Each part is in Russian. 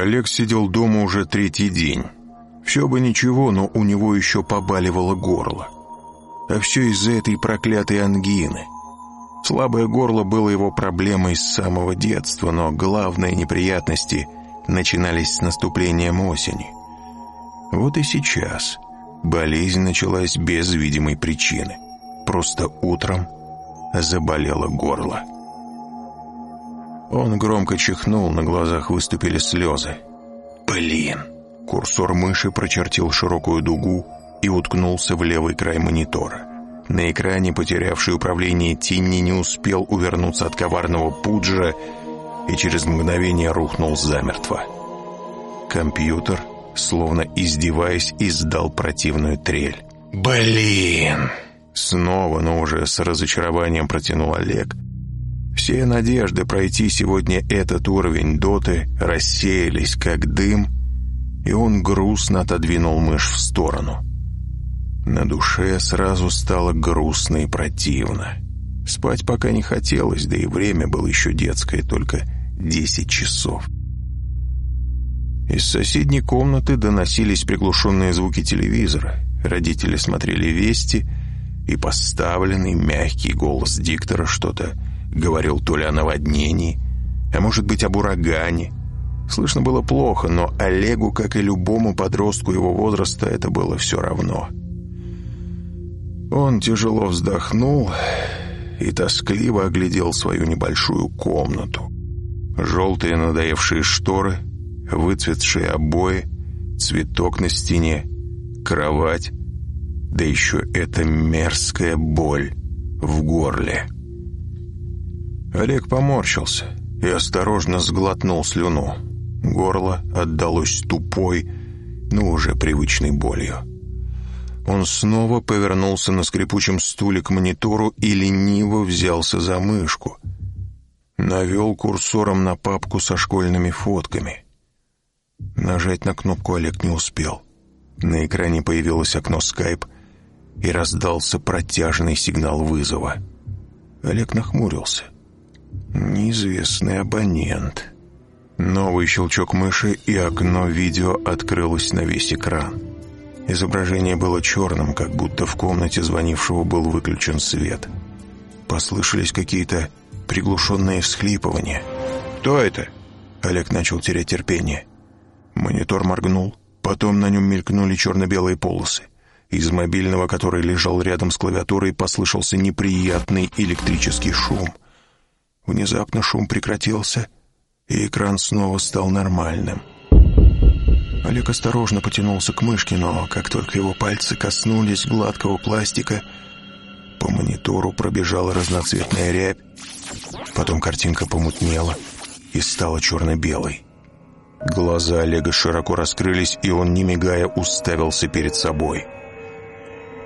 Олег сидел дома уже третий день. Все бы ничего, но у него еще побаливало горло. А все из-за этой проклятой ангины. Слабое горло было его проблемой с самого детства, но главные неприятности начинались с наступлением осени. Вот и сейчас болезнь началась без видимой причины. Просто утром заболело горло. Он громко чихнул, на глазах выступили слезы. «Блин!» Курсор мыши прочертил широкую дугу и уткнулся в левый край монитора. На экране, потерявший управление Тинни, не успел увернуться от коварного пуджа и через мгновение рухнул замертво. Компьютер, словно издеваясь, издал противную трель. «Блин!» Снова, но уже с разочарованием протянул Олег – все надежды пройти сегодня этот уровень доты рассеялись, как дым, и он грустно отодвинул мышь в сторону. На душе сразу стало грустно и противно. Спать пока не хотелось, да и время было еще детское, только десять часов. Из соседней комнаты доносились приглушенные звуки телевизора. Родители смотрели вести, и поставленный мягкий голос диктора что-то Говорил то ли о наводнении, а может быть об урагане. Слышно было плохо, но Олегу, как и любому подростку его возраста, это было все равно. Он тяжело вздохнул и тоскливо оглядел свою небольшую комнату. Желтые надоевшие шторы, выцветшие обои, цветок на стене, кровать, да еще эта мерзкая боль в горле. Олег поморщился и осторожно сглотнул слюну. Горло отдалось тупой, но уже привычной болью. Он снова повернулся на скрипучем стуле к монитору и лениво взялся за мышку. Навел курсором на папку со школьными фотками. Нажать на кнопку Олег не успел. На экране появилось окно Skype и раздался протяжный сигнал вызова. Олег нахмурился — Неизвестный абонент. Новый щелчок мыши, и окно видео открылось на весь экран. Изображение было черным, как будто в комнате звонившего был выключен свет. Послышались какие-то приглушенные всхлипывания. «Кто это?» Олег начал терять терпение. Монитор моргнул, потом на нем мелькнули черно-белые полосы. Из мобильного, который лежал рядом с клавиатурой, послышался неприятный электрический шум — Внезапно шум прекратился, и экран снова стал нормальным. Олег осторожно потянулся к мышке, но как только его пальцы коснулись гладкого пластика, по монитору пробежала разноцветная рябь, потом картинка помутнела и стала черно-белой. Глаза Олега широко раскрылись, и он, не мигая, уставился перед собой.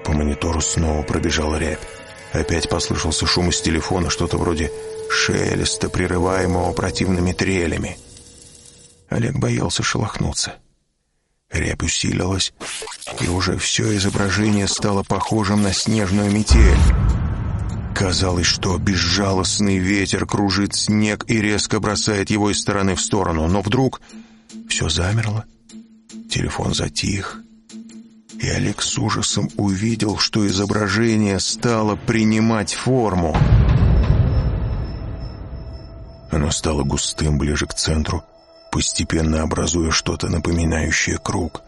По монитору снова пробежала рябь. Опять послышался шум из телефона, что-то вроде шелеста, прерываемого противными трелями. Олег боялся шелохнуться. Рябь усилилась, и уже все изображение стало похожим на снежную метель. Казалось, что безжалостный ветер кружит снег и резко бросает его из стороны в сторону, но вдруг все замерло, телефон затих, и Олег с ужасом увидел, что изображение стало принимать форму. Оно стало густым ближе к центру, постепенно образуя что-то напоминающее круг.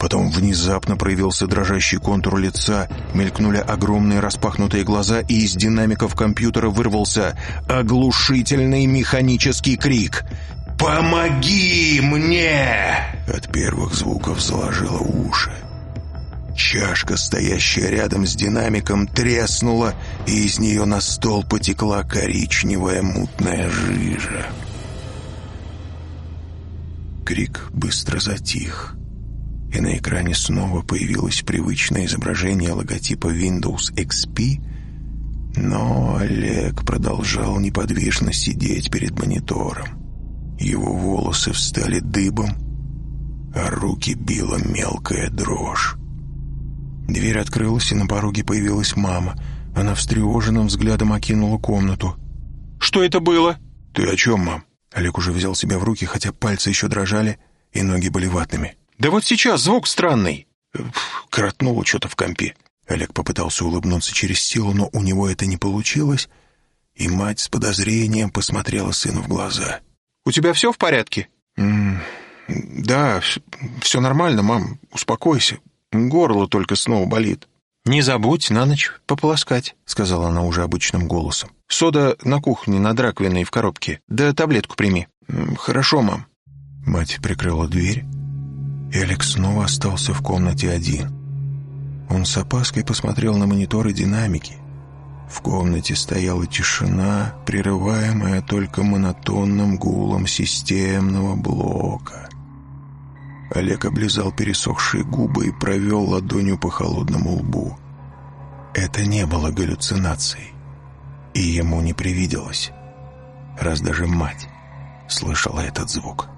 Потом внезапно проявился дрожащий контур лица, мелькнули огромные распахнутые глаза, и из динамиков компьютера вырвался оглушительный механический крик. «Помоги мне!» От первых звуков заложило уши. Чашка, стоящая рядом с динамиком, треснула, и из нее на стол потекла коричневая мутная жижа. Крик быстро затих, и на экране снова появилось привычное изображение логотипа Windows XP, но Олег продолжал неподвижно сидеть перед монитором. Его волосы встали дыбом, а руки била мелкая дрожь. Дверь открылась, и на пороге появилась мама. Она встревоженным взглядом окинула комнату. «Что это было?» «Ты о чем, мам?» Олег уже взял себя в руки, хотя пальцы еще дрожали, и ноги были ватными. «Да вот сейчас звук странный!» Коротнуло что-то в компе. Олег попытался улыбнуться через силу, но у него это не получилось, и мать с подозрением посмотрела сыну в глаза. «У тебя все в порядке?» «Да, все нормально, мам, успокойся. Горло только снова болит». «Не забудь на ночь пополоскать», — сказала она уже обычным голосом. «Сода на кухне над раковиной в коробке. Да таблетку прими». «Хорошо, мам». Мать прикрыла дверь, и Алекс снова остался в комнате один. Он с опаской посмотрел на мониторы динамики. В комнате стояла тишина, прерываемая только монотонным гулом системного блока. Олег облизал пересохшие губы и провел ладонью по холодному лбу. Это не было галлюцинацией, и ему не привиделось, раз даже мать слышала этот звук.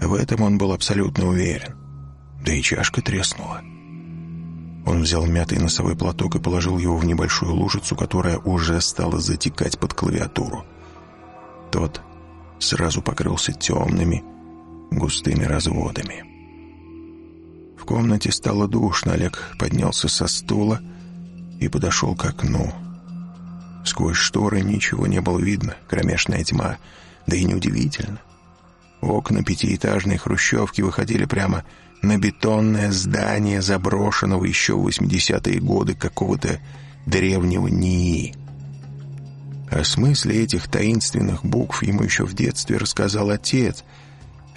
В этом он был абсолютно уверен. Да и чашка треснула. Он взял мятый носовой платок и положил его в небольшую лужицу, которая уже стала затекать под клавиатуру. Тот сразу покрылся темными, густыми разводами. В комнате стало душно, Олег поднялся со стула и подошел к окну. Сквозь шторы ничего не было видно, кромешная тьма, да и неудивительно. Окна пятиэтажной хрущевки выходили прямо на бетонное здание заброшенного еще в 80-е годы какого-то древнего НИИ. О смысле этих таинственных букв ему еще в детстве рассказал отец.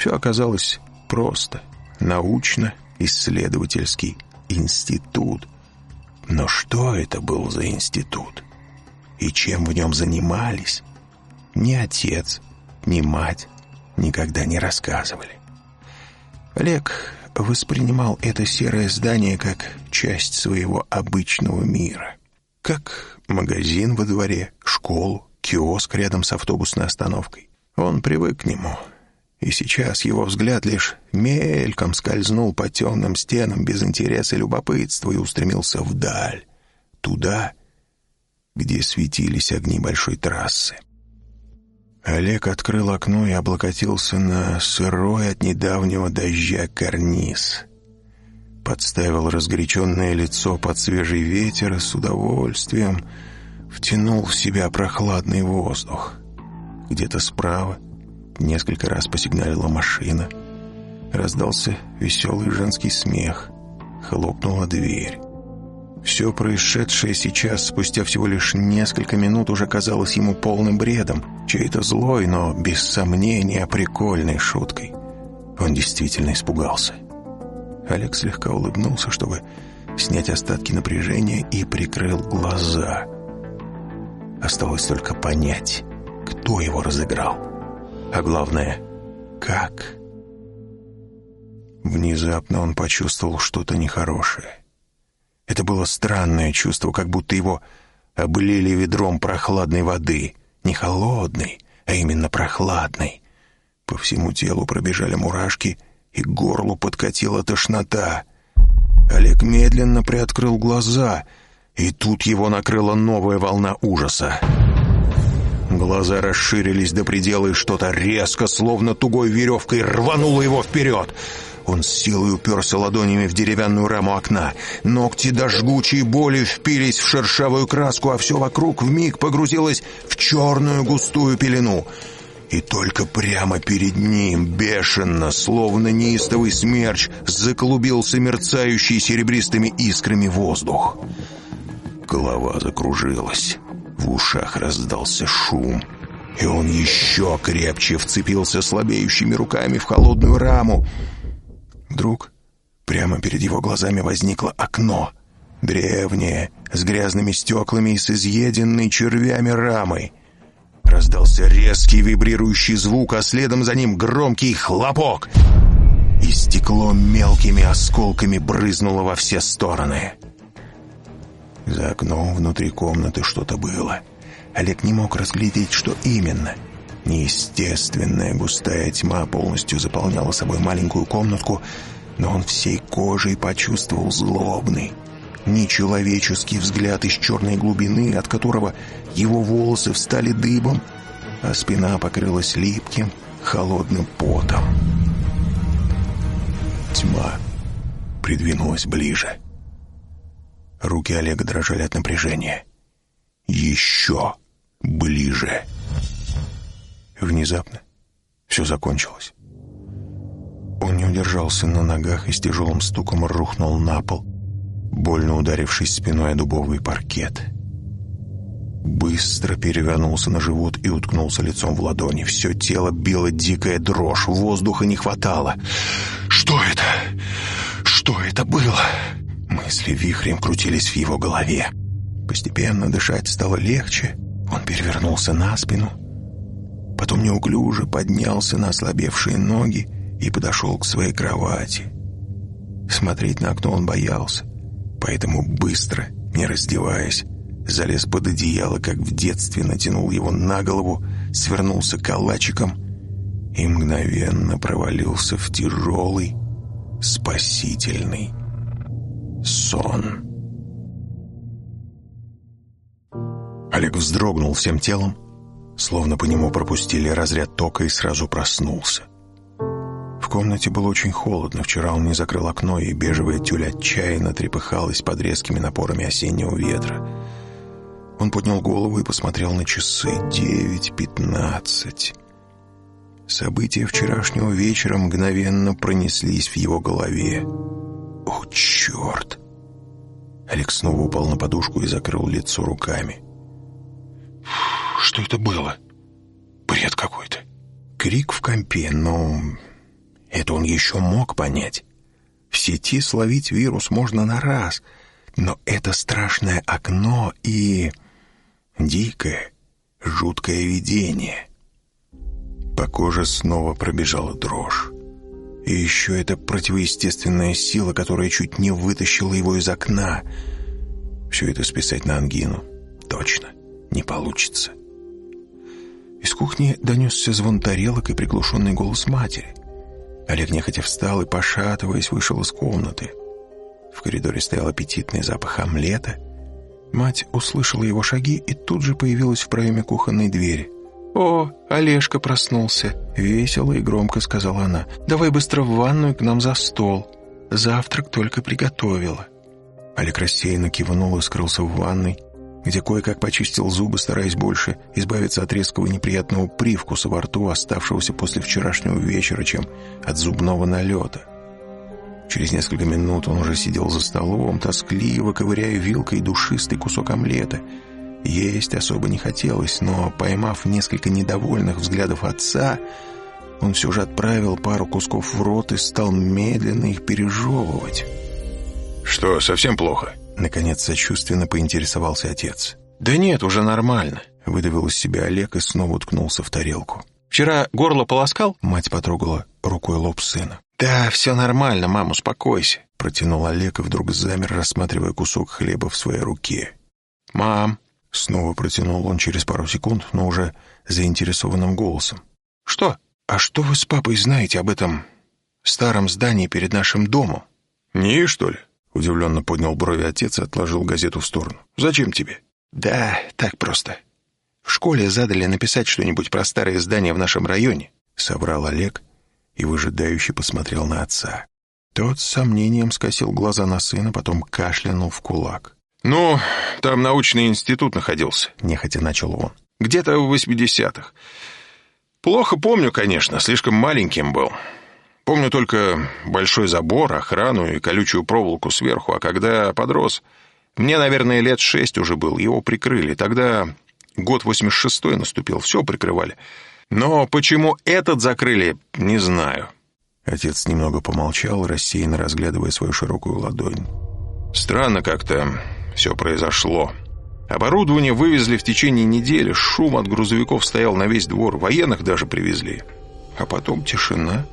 Все оказалось просто. Научно-исследовательский институт. Но что это был за институт? И чем в нем занимались? Ни отец, ни мать никогда не рассказывали. Олег воспринимал это серое здание как часть своего обычного мира. Как магазин во дворе, школу, киоск рядом с автобусной остановкой. Он привык к нему, и сейчас его взгляд лишь мельком скользнул по темным стенам без интереса и любопытства и устремился вдаль, туда, где светились огни большой трассы. Олег открыл окно и облокотился на сырой от недавнего дождя карниз. Подставил разгоряченное лицо под свежий ветер и с удовольствием втянул в себя прохладный воздух. Где-то справа несколько раз посигналила машина. Раздался веселый женский смех. Хлопнула дверь. Все происшедшее сейчас, спустя всего лишь несколько минут, уже казалось ему полным бредом, чьей-то злой, но без сомнения прикольной шуткой. Он действительно испугался. Олег слегка улыбнулся, чтобы снять остатки напряжения, и прикрыл глаза. Осталось только понять, кто его разыграл. А главное, как. Внезапно он почувствовал что-то нехорошее. Это было странное чувство, как будто его облили ведром прохладной воды. Не холодной, а именно прохладной. По всему телу пробежали мурашки, и к горлу подкатила тошнота. Олег медленно приоткрыл глаза, и тут его накрыла новая волна ужаса. Глаза расширились до предела, и что-то резко, словно тугой веревкой, рвануло его вперед — он с силой уперся ладонями в деревянную раму окна. Ногти до жгучей боли впились в шершавую краску, а все вокруг вмиг погрузилось в черную густую пелену. И только прямо перед ним, бешено, словно неистовый смерч, заклубился мерцающий серебристыми искрами воздух. Голова закружилась, в ушах раздался шум — и он еще крепче вцепился слабеющими руками в холодную раму. Вдруг прямо перед его глазами возникло окно. Древнее, с грязными стеклами и с изъеденной червями рамой. Раздался резкий вибрирующий звук, а следом за ним громкий хлопок. И стекло мелкими осколками брызнуло во все стороны. За окном внутри комнаты что-то было. Олег не мог разглядеть, что именно — Неестественная густая тьма полностью заполняла собой маленькую комнатку, но он всей кожей почувствовал злобный, Нечеловеческий взгляд из черной глубины, от которого его волосы встали дыбом, а спина покрылась липким, холодным потом. Тьма придвинулась ближе. Руки Олега дрожали от напряжения. Еще ближе. Внезапно все закончилось. Он не удержался на ногах и с тяжелым стуком рухнул на пол, больно ударившись спиной о дубовый паркет. Быстро перевернулся на живот и уткнулся лицом в ладони. Все тело било дикая дрожь, воздуха не хватало. «Что это? Что это было?» Мысли вихрем крутились в его голове. Постепенно дышать стало легче. Он перевернулся на спину. Потом неуклюже поднялся на ослабевшие ноги и подошел к своей кровати. Смотреть на окно он боялся, поэтому быстро, не раздеваясь, залез под одеяло, как в детстве, натянул его на голову, свернулся калачиком и мгновенно провалился в тяжелый, спасительный сон. Олег вздрогнул всем телом, словно по нему пропустили разряд тока и сразу проснулся. В комнате было очень холодно. Вчера он не закрыл окно, и бежевая тюль отчаянно трепыхалась под резкими напорами осеннего ветра. Он поднял голову и посмотрел на часы. Девять пятнадцать. События вчерашнего вечера мгновенно пронеслись в его голове. «О, черт!» Олег снова упал на подушку и закрыл лицо руками. «Что это было? Бред какой-то!» Крик в компе, но это он еще мог понять. В сети словить вирус можно на раз, но это страшное окно и... дикое, жуткое видение. По коже снова пробежала дрожь. И еще эта противоестественная сила, которая чуть не вытащила его из окна. Все это списать на ангину. Точно, не получится. Из кухни донесся звон тарелок и приглушенный голос матери. Олег нехотя встал и, пошатываясь, вышел из комнаты. В коридоре стоял аппетитный запах омлета. Мать услышала его шаги и тут же появилась в проеме кухонной двери. «О, Олежка проснулся!» — весело и громко сказала она. «Давай быстро в ванную к нам за стол. Завтрак только приготовила». Олег рассеянно кивнул и скрылся в ванной, где кое-как почистил зубы, стараясь больше избавиться от резкого неприятного привкуса во рту, оставшегося после вчерашнего вечера, чем от зубного налета. Через несколько минут он уже сидел за столом, тоскливо ковыряя вилкой душистый кусок омлета. Есть особо не хотелось, но, поймав несколько недовольных взглядов отца, он все же отправил пару кусков в рот и стал медленно их пережевывать. «Что, совсем плохо?» Наконец сочувственно поинтересовался отец. «Да нет, уже нормально», — выдавил из себя Олег и снова уткнулся в тарелку. «Вчера горло полоскал?» Мать потрогала рукой лоб сына. «Да, все нормально, мам, успокойся», — протянул Олег и вдруг замер, рассматривая кусок хлеба в своей руке. «Мам», — снова протянул он через пару секунд, но уже заинтересованным голосом. «Что? А что вы с папой знаете об этом старом здании перед нашим домом?» «Не, что ли?» Удивленно поднял брови отец и отложил газету в сторону. «Зачем тебе?» «Да, так просто. В школе задали написать что-нибудь про старые здания в нашем районе», — соврал Олег и выжидающе посмотрел на отца. Тот с сомнением скосил глаза на сына, потом кашлянул в кулак. «Ну, там научный институт находился», — нехотя начал он. «Где-то в восьмидесятых. Плохо помню, конечно, слишком маленьким был. Помню только большой забор, охрану и колючую проволоку сверху, а когда подрос, мне, наверное, лет шесть уже был, его прикрыли. Тогда год 86-й наступил, все прикрывали. Но почему этот закрыли, не знаю. Отец немного помолчал, рассеянно разглядывая свою широкую ладонь. Странно как-то все произошло. Оборудование вывезли в течение недели, шум от грузовиков стоял на весь двор, военных даже привезли. А потом тишина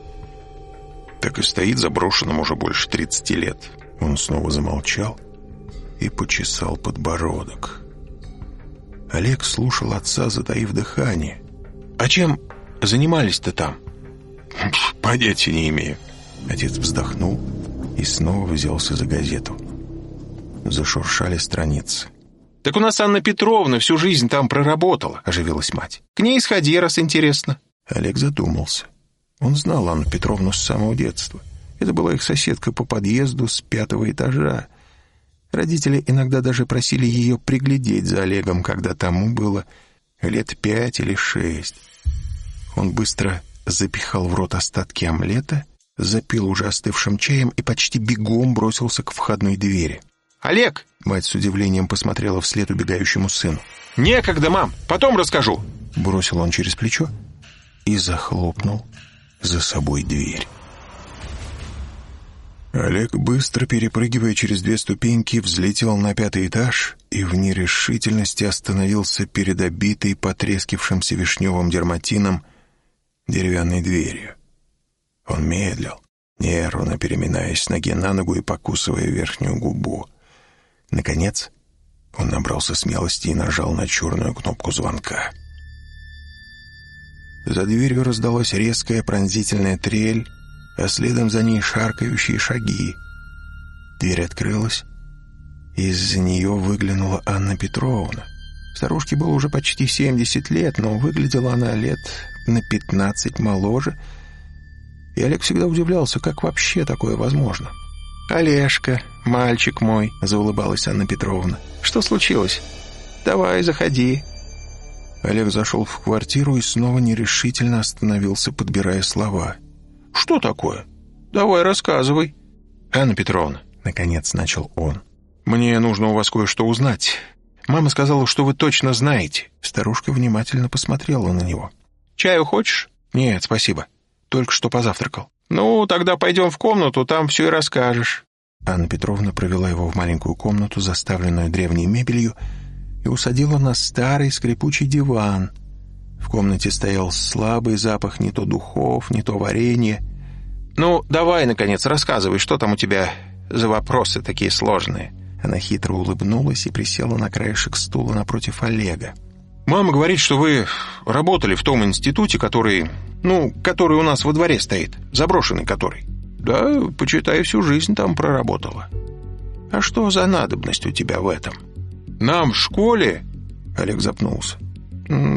так и стоит заброшенным уже больше 30 лет. Он снова замолчал и почесал подбородок. Олег слушал отца, затаив дыхание. «А чем занимались-то там?» «Понятия не имею». Отец вздохнул и снова взялся за газету. Зашуршали страницы. «Так у нас Анна Петровна всю жизнь там проработала», — оживилась мать. «К ней сходи, раз интересно». Олег задумался. Он знал Анну Петровну с самого детства. Это была их соседка по подъезду с пятого этажа. Родители иногда даже просили ее приглядеть за Олегом, когда тому было лет пять или шесть. Он быстро запихал в рот остатки омлета, запил уже остывшим чаем и почти бегом бросился к входной двери. «Олег!» — мать с удивлением посмотрела вслед убегающему сыну. «Некогда, мам! Потом расскажу!» Бросил он через плечо и захлопнул за собой дверь. Олег, быстро перепрыгивая через две ступеньки, взлетел на пятый этаж и в нерешительности остановился перед обитой потрескившимся вишневым дерматином деревянной дверью. Он медлил, нервно переминаясь с ноги на ногу и покусывая верхнюю губу. Наконец, он набрался смелости и нажал на черную кнопку звонка. За дверью раздалась резкая пронзительная трель, а следом за ней шаркающие шаги. Дверь открылась, из-за нее выглянула Анна Петровна. Старушке было уже почти 70 лет, но выглядела она лет на 15 моложе, и Олег всегда удивлялся, как вообще такое возможно. «Олежка, мальчик мой», — заулыбалась Анна Петровна. «Что случилось? Давай, заходи». Олег зашел в квартиру и снова нерешительно остановился, подбирая слова. «Что такое? Давай, рассказывай». «Анна Петровна», — наконец начал он, — «мне нужно у вас кое-что узнать. Мама сказала, что вы точно знаете». Старушка внимательно посмотрела на него. «Чаю хочешь?» «Нет, спасибо. Только что позавтракал». «Ну, тогда пойдем в комнату, там все и расскажешь». Анна Петровна провела его в маленькую комнату, заставленную древней мебелью, и усадила на старый скрипучий диван. В комнате стоял слабый запах не то духов, не то варенья. «Ну, давай, наконец, рассказывай, что там у тебя за вопросы такие сложные?» Она хитро улыбнулась и присела на краешек стула напротив Олега. «Мама говорит, что вы работали в том институте, который ну, который у нас во дворе стоит, заброшенный который. Да, почитай, всю жизнь там проработала. А что за надобность у тебя в этом? Нам в школе... Олег запнулся.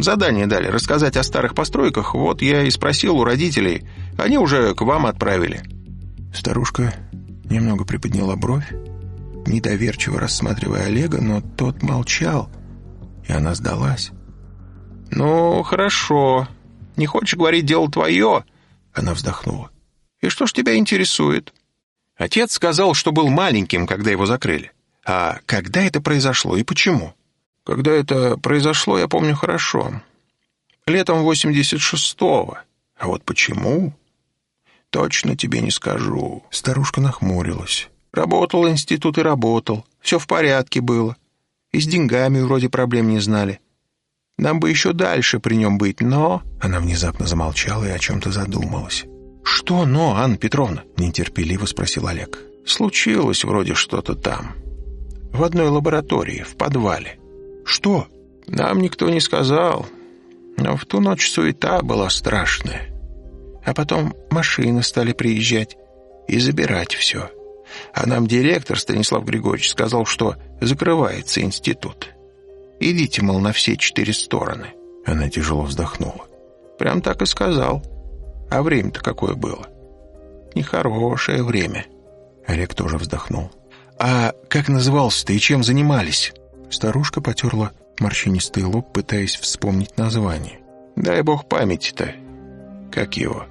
Задание дали рассказать о старых постройках. Вот я и спросил у родителей. Они уже к вам отправили. Старушка немного приподняла бровь, недоверчиво рассматривая Олега, но тот молчал, и она сдалась. «Ну, хорошо», не хочешь говорить, дело твое?» Она вздохнула. «И что ж тебя интересует?» Отец сказал, что был маленьким, когда его закрыли. А когда это произошло и почему? Когда это произошло, я помню хорошо. Летом 86-го. А вот почему? Точно тебе не скажу. Старушка нахмурилась. Работал институт и работал. Все в порядке было. И с деньгами вроде проблем не знали. Нам бы еще дальше при нем быть, но...» Она внезапно замолчала и о чем-то задумалась. «Что «но», Анна Петровна?» — нетерпеливо спросил Олег. «Случилось вроде что-то там. В одной лаборатории, в подвале». «Что?» «Нам никто не сказал. Но в ту ночь суета была страшная. А потом машины стали приезжать и забирать все. А нам директор Станислав Григорьевич сказал, что закрывается институт». Идите, мол, на все четыре стороны». Она тяжело вздохнула. «Прям так и сказал. А время-то какое было? Нехорошее время». Олег тоже вздохнул. «А как назывался-то и чем занимались?» Старушка потерла морщинистый лоб, пытаясь вспомнить название. «Дай бог памяти-то. Как его?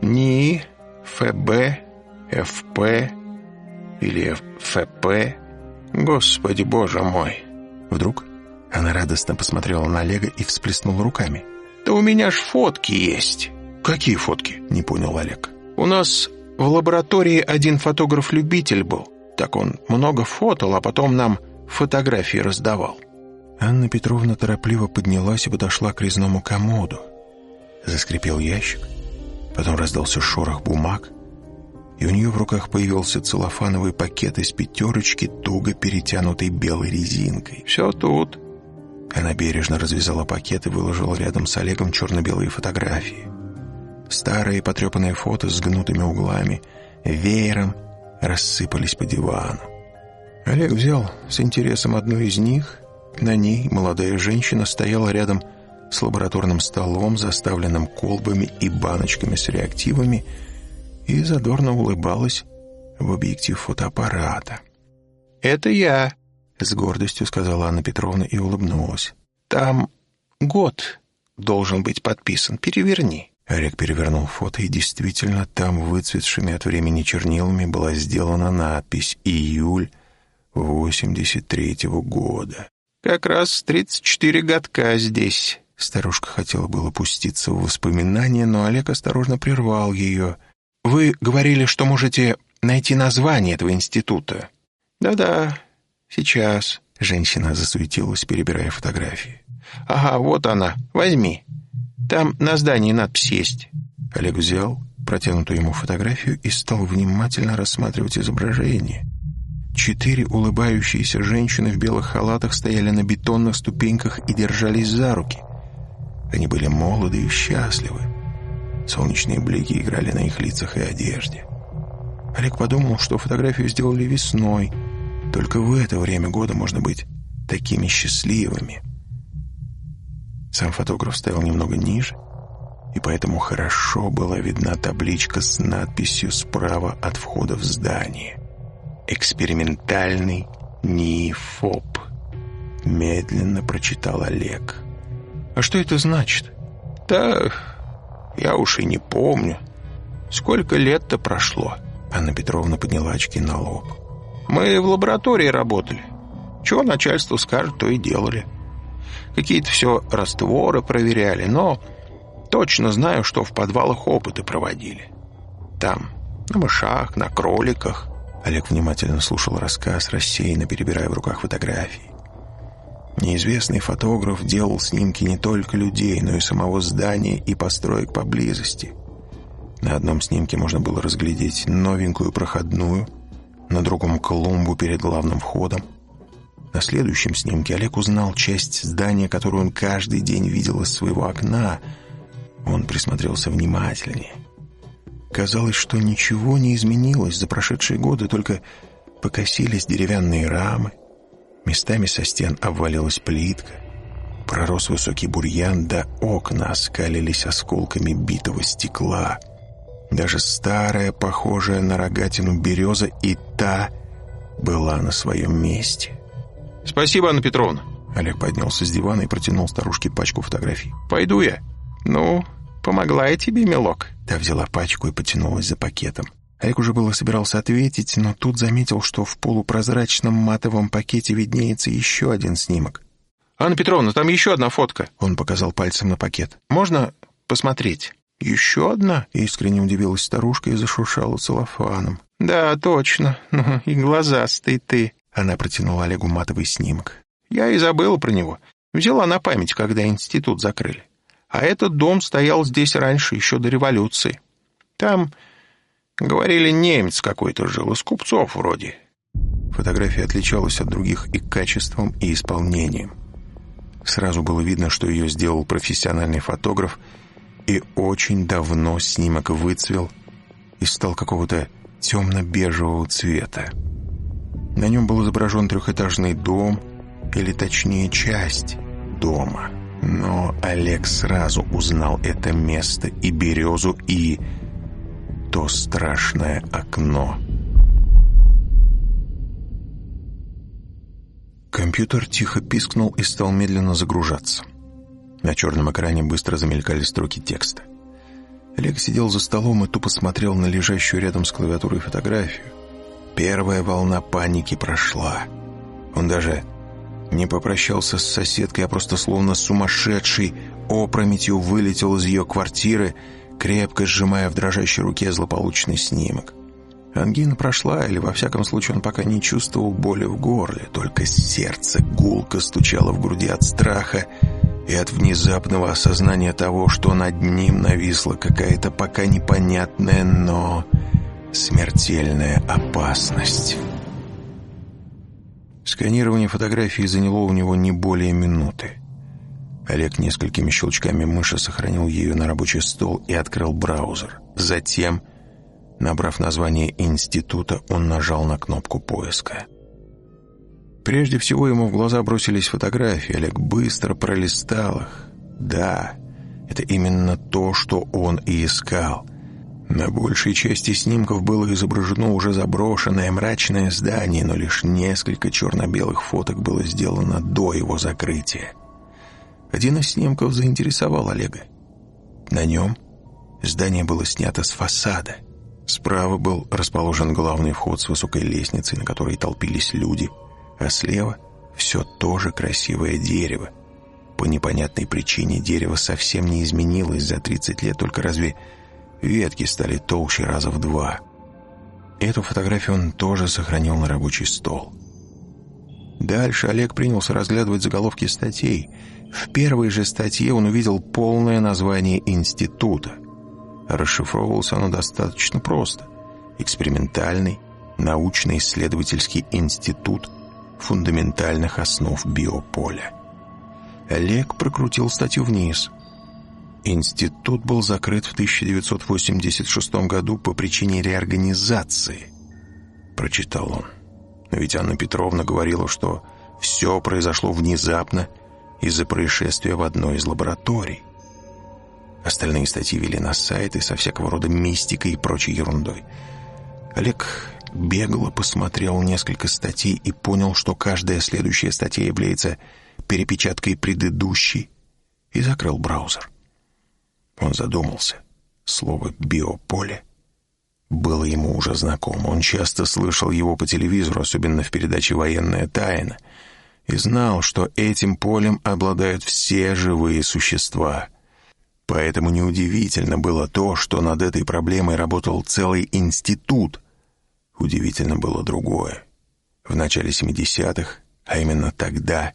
НИИ, ФБ, ФП или ФП? Господи, боже мой!» Вдруг она радостно посмотрела на Олега и всплеснула руками. «Да у меня ж фотки есть!» «Какие фотки?» — не понял Олег. «У нас в лаборатории один фотограф-любитель был. Так он много фотал, а потом нам фотографии раздавал». Анна Петровна торопливо поднялась и подошла к резному комоду. Заскрипел ящик, потом раздался шорох бумаг, и у нее в руках появился целлофановый пакет из пятерочки, туго перетянутый белой резинкой. «Все тут». Она бережно развязала пакет и выложила рядом с Олегом черно-белые фотографии. Старые потрепанные фото с гнутыми углами, веером рассыпались по дивану. Олег взял с интересом одну из них. На ней молодая женщина стояла рядом с лабораторным столом, заставленным колбами и баночками с реактивами, и задорно улыбалась в объектив фотоаппарата. «Это я», — с гордостью сказала Анна Петровна и улыбнулась. «Там год должен быть подписан. Переверни». Олег перевернул фото, и действительно там выцветшими от времени чернилами была сделана надпись «Июль 83-го года». «Как раз 34 годка здесь». Старушка хотела было пуститься в воспоминания, но Олег осторожно прервал ее. «Вы говорили, что можете найти название этого института». «Да-да, сейчас». Женщина засуетилась, перебирая фотографии. «Ага, вот она. Возьми. Там на здании надпись есть». Олег взял протянутую ему фотографию и стал внимательно рассматривать изображение. Четыре улыбающиеся женщины в белых халатах стояли на бетонных ступеньках и держались за руки. Они были молоды и счастливы. Солнечные блики играли на их лицах и одежде. Олег подумал, что фотографию сделали весной. Только в это время года можно быть такими счастливыми. Сам фотограф стоял немного ниже, и поэтому хорошо была видна табличка с надписью справа от входа в здание. «Экспериментальный НИИФОП», — медленно прочитал Олег. «А что это значит?» «Да, я уж и не помню. Сколько лет-то прошло?» Анна Петровна подняла очки на лоб. «Мы в лаборатории работали. Чего начальство скажет, то и делали. Какие-то все растворы проверяли, но точно знаю, что в подвалах опыты проводили. Там, на мышах, на кроликах». Олег внимательно слушал рассказ, рассеянно перебирая в руках фотографии. Неизвестный фотограф делал снимки не только людей, но и самого здания и построек поблизости – на одном снимке можно было разглядеть новенькую проходную, на другом — клумбу перед главным входом. На следующем снимке Олег узнал часть здания, которую он каждый день видел из своего окна. Он присмотрелся внимательнее. Казалось, что ничего не изменилось за прошедшие годы, только покосились деревянные рамы, местами со стен обвалилась плитка, пророс высокий бурьян, да окна оскалились осколками битого стекла — даже старая, похожая на рогатину береза, и та была на своем месте. «Спасибо, Анна Петровна!» Олег поднялся с дивана и протянул старушке пачку фотографий. «Пойду я». «Ну, помогла я тебе, милок». Та взяла пачку и потянулась за пакетом. Олег уже было собирался ответить, но тут заметил, что в полупрозрачном матовом пакете виднеется еще один снимок. «Анна Петровна, там еще одна фотка». Он показал пальцем на пакет. «Можно посмотреть?» «Еще одна?» — искренне удивилась старушка и зашуршала целлофаном. «Да, точно. Ну, и глазастый ты». Она протянула Олегу матовый снимок. «Я и забыла про него. Взяла на память, когда институт закрыли. А этот дом стоял здесь раньше, еще до революции. Там, говорили, немец какой-то жил, из купцов вроде». Фотография отличалась от других и качеством, и исполнением. Сразу было видно, что ее сделал профессиональный фотограф — и очень давно снимок выцвел и стал какого-то темно-бежевого цвета. На нем был изображен трехэтажный дом, или точнее часть дома. Но Олег сразу узнал это место и березу, и то страшное окно. Компьютер тихо пискнул и стал медленно загружаться. На черном экране быстро замелькали строки текста. Олег сидел за столом и тупо смотрел на лежащую рядом с клавиатурой фотографию. Первая волна паники прошла. Он даже не попрощался с соседкой, а просто словно сумасшедший опрометью вылетел из ее квартиры, крепко сжимая в дрожащей руке злополучный снимок. Ангина прошла, или во всяком случае он пока не чувствовал боли в горле, только сердце гулко стучало в груди от страха, и от внезапного осознания того, что над ним нависла какая-то пока непонятная, но смертельная опасность. Сканирование фотографии заняло у него не более минуты. Олег несколькими щелчками мыши сохранил ее на рабочий стол и открыл браузер. Затем, набрав название института, он нажал на кнопку поиска. Прежде всего ему в глаза бросились фотографии. Олег быстро пролистал их. Да, это именно то, что он и искал. На большей части снимков было изображено уже заброшенное мрачное здание, но лишь несколько черно-белых фоток было сделано до его закрытия. Один из снимков заинтересовал Олега. На нем здание было снято с фасада. Справа был расположен главный вход с высокой лестницей, на которой толпились люди, а слева все то же красивое дерево. По непонятной причине дерево совсем не изменилось за 30 лет, только разве ветки стали толще раза в два. Эту фотографию он тоже сохранил на рабочий стол. Дальше Олег принялся разглядывать заголовки статей. В первой же статье он увидел полное название института – Расшифровывалось оно достаточно просто. Экспериментальный научно-исследовательский институт фундаментальных основ биополя. Олег прокрутил статью вниз. Институт был закрыт в 1986 году по причине реорганизации, прочитал он. Но ведь Анна Петровна говорила, что все произошло внезапно из-за происшествия в одной из лабораторий. Остальные статьи вели на сайты со всякого рода мистикой и прочей ерундой. Олег бегло посмотрел несколько статей и понял, что каждая следующая статья является перепечаткой предыдущей, и закрыл браузер. Он задумался. Слово «биополе» было ему уже знакомо. Он часто слышал его по телевизору, особенно в передаче «Военная тайна», и знал, что этим полем обладают все живые существа — Поэтому неудивительно было то, что над этой проблемой работал целый институт. Удивительно было другое. В начале 70-х, а именно тогда,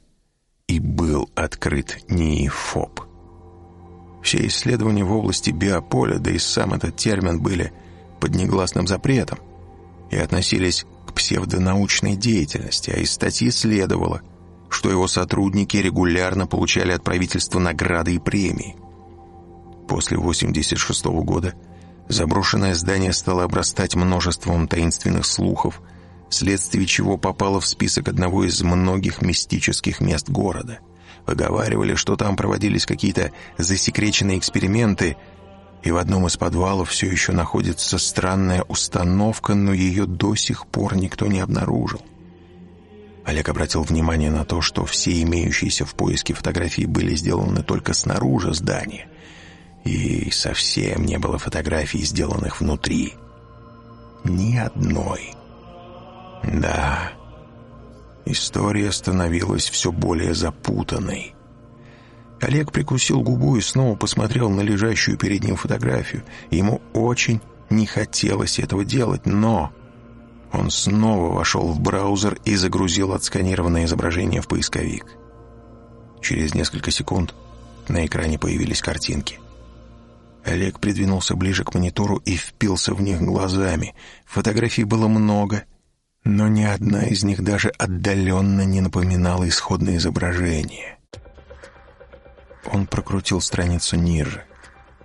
и был открыт НИИФОП. Все исследования в области биополя, да и сам этот термин были под негласным запретом и относились к псевдонаучной деятельности, а из статьи следовало, что его сотрудники регулярно получали от правительства награды и премии – После 86 -го года заброшенное здание стало обрастать множеством таинственных слухов, вследствие чего попало в список одного из многих мистических мест города. Поговаривали, что там проводились какие-то засекреченные эксперименты, и в одном из подвалов все еще находится странная установка, но ее до сих пор никто не обнаружил. Олег обратил внимание на то, что все имеющиеся в поиске фотографии были сделаны только снаружи здания — и совсем не было фотографий, сделанных внутри. Ни одной. Да, история становилась все более запутанной. Олег прикусил губу и снова посмотрел на лежащую перед ним фотографию. Ему очень не хотелось этого делать, но... Он снова вошел в браузер и загрузил отсканированное изображение в поисковик. Через несколько секунд на экране появились картинки — Олег придвинулся ближе к монитору и впился в них глазами. Фотографий было много, но ни одна из них даже отдаленно не напоминала исходное изображение. Он прокрутил страницу ниже.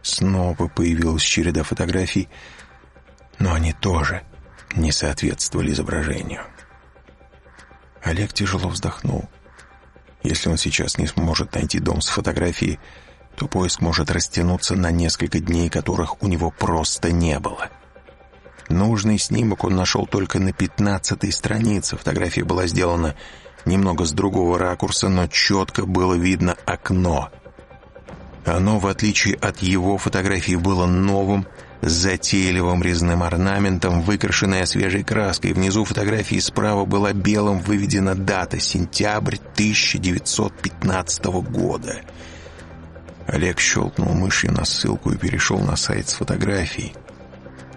Снова появилась череда фотографий, но они тоже не соответствовали изображению. Олег тяжело вздохнул. Если он сейчас не сможет найти дом с фотографией, то поиск может растянуться на несколько дней, которых у него просто не было. Нужный снимок он нашел только на пятнадцатой странице. Фотография была сделана немного с другого ракурса, но четко было видно окно. Оно, в отличие от его фотографии, было новым, с затейливым резным орнаментом, выкрашенное свежей краской. Внизу фотографии справа была белым выведена дата — сентябрь 1915 года — Олег щелкнул мышью на ссылку и перешел на сайт с фотографией.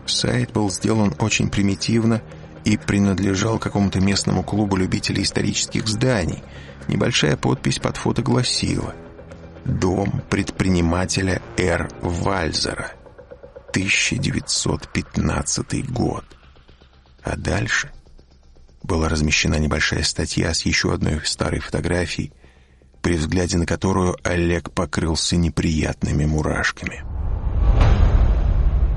Сайт был сделан очень примитивно и принадлежал какому-то местному клубу любителей исторических зданий. Небольшая подпись под фото гласила «Дом предпринимателя Р. Вальзера, 1915 год». А дальше была размещена небольшая статья с еще одной старой фотографией, при взгляде на которую Олег покрылся неприятными мурашками.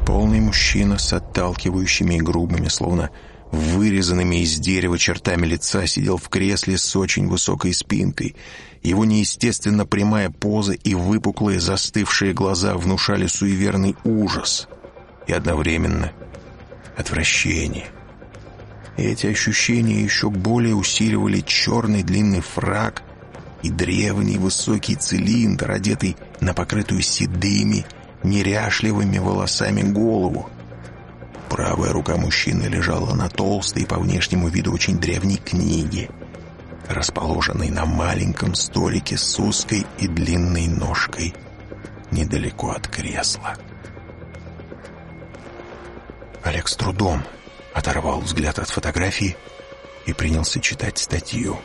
Полный мужчина с отталкивающими и грубыми, словно вырезанными из дерева чертами лица, сидел в кресле с очень высокой спинкой. Его неестественно прямая поза и выпуклые застывшие глаза внушали суеверный ужас и одновременно отвращение. И эти ощущения еще более усиливали черный длинный фраг и древний высокий цилиндр, одетый на покрытую седыми, неряшливыми волосами голову. Правая рука мужчины лежала на толстой по внешнему виду очень древней книге, расположенной на маленьком столике с узкой и длинной ножкой недалеко от кресла. Олег с трудом оторвал взгляд от фотографии и принялся читать статью.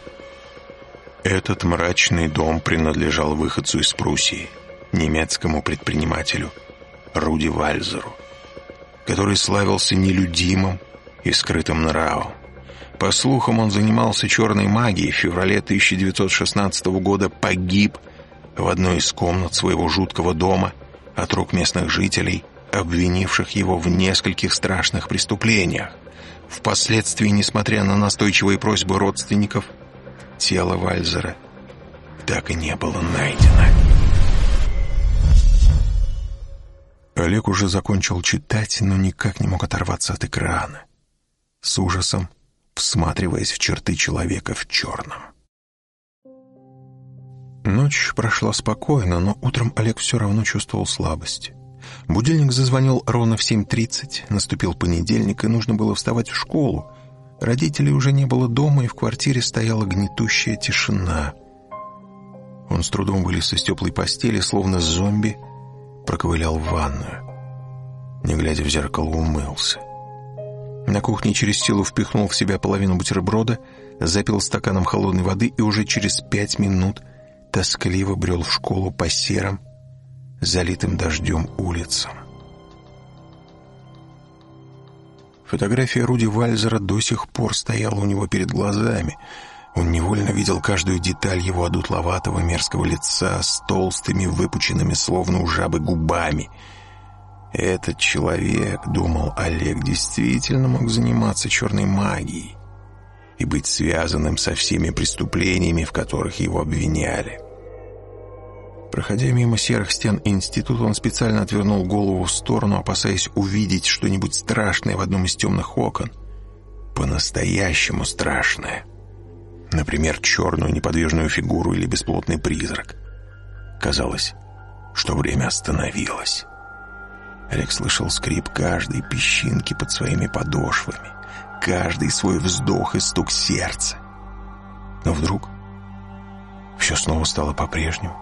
Этот мрачный дом принадлежал выходцу из Пруссии, немецкому предпринимателю Руди Вальзеру, который славился нелюдимым и скрытым нравом. По слухам, он занимался черной магией, в феврале 1916 года погиб в одной из комнат своего жуткого дома от рук местных жителей, обвинивших его в нескольких страшных преступлениях. Впоследствии, несмотря на настойчивые просьбы родственников, тело Вальзера так и не было найдено. Олег уже закончил читать, но никак не мог оторваться от экрана. С ужасом всматриваясь в черты человека в черном. Ночь прошла спокойно, но утром Олег все равно чувствовал слабость. Будильник зазвонил ровно в 7.30, наступил понедельник, и нужно было вставать в школу. Родителей уже не было дома, и в квартире стояла гнетущая тишина. Он с трудом вылез из теплой постели, словно зомби, проковылял в ванную. Не глядя в зеркало, умылся. На кухне через силу впихнул в себя половину бутерброда, запил стаканом холодной воды и уже через пять минут тоскливо брел в школу по серым, залитым дождем улицам. Фотография Руди Вальзера до сих пор стояла у него перед глазами. Он невольно видел каждую деталь его одутловатого мерзкого лица с толстыми, выпученными, словно у жабы, губами — этот человек, думал Олег, действительно мог заниматься черной магией и быть связанным со всеми преступлениями, в которых его обвиняли. Проходя мимо серых стен института, он специально отвернул голову в сторону, опасаясь увидеть что-нибудь страшное в одном из темных окон. По-настоящему страшное. Например, черную неподвижную фигуру или бесплотный призрак. Казалось, что время остановилось. Олег слышал скрип каждой песчинки под своими подошвами, каждый свой вздох и стук сердца. Но вдруг все снова стало по-прежнему.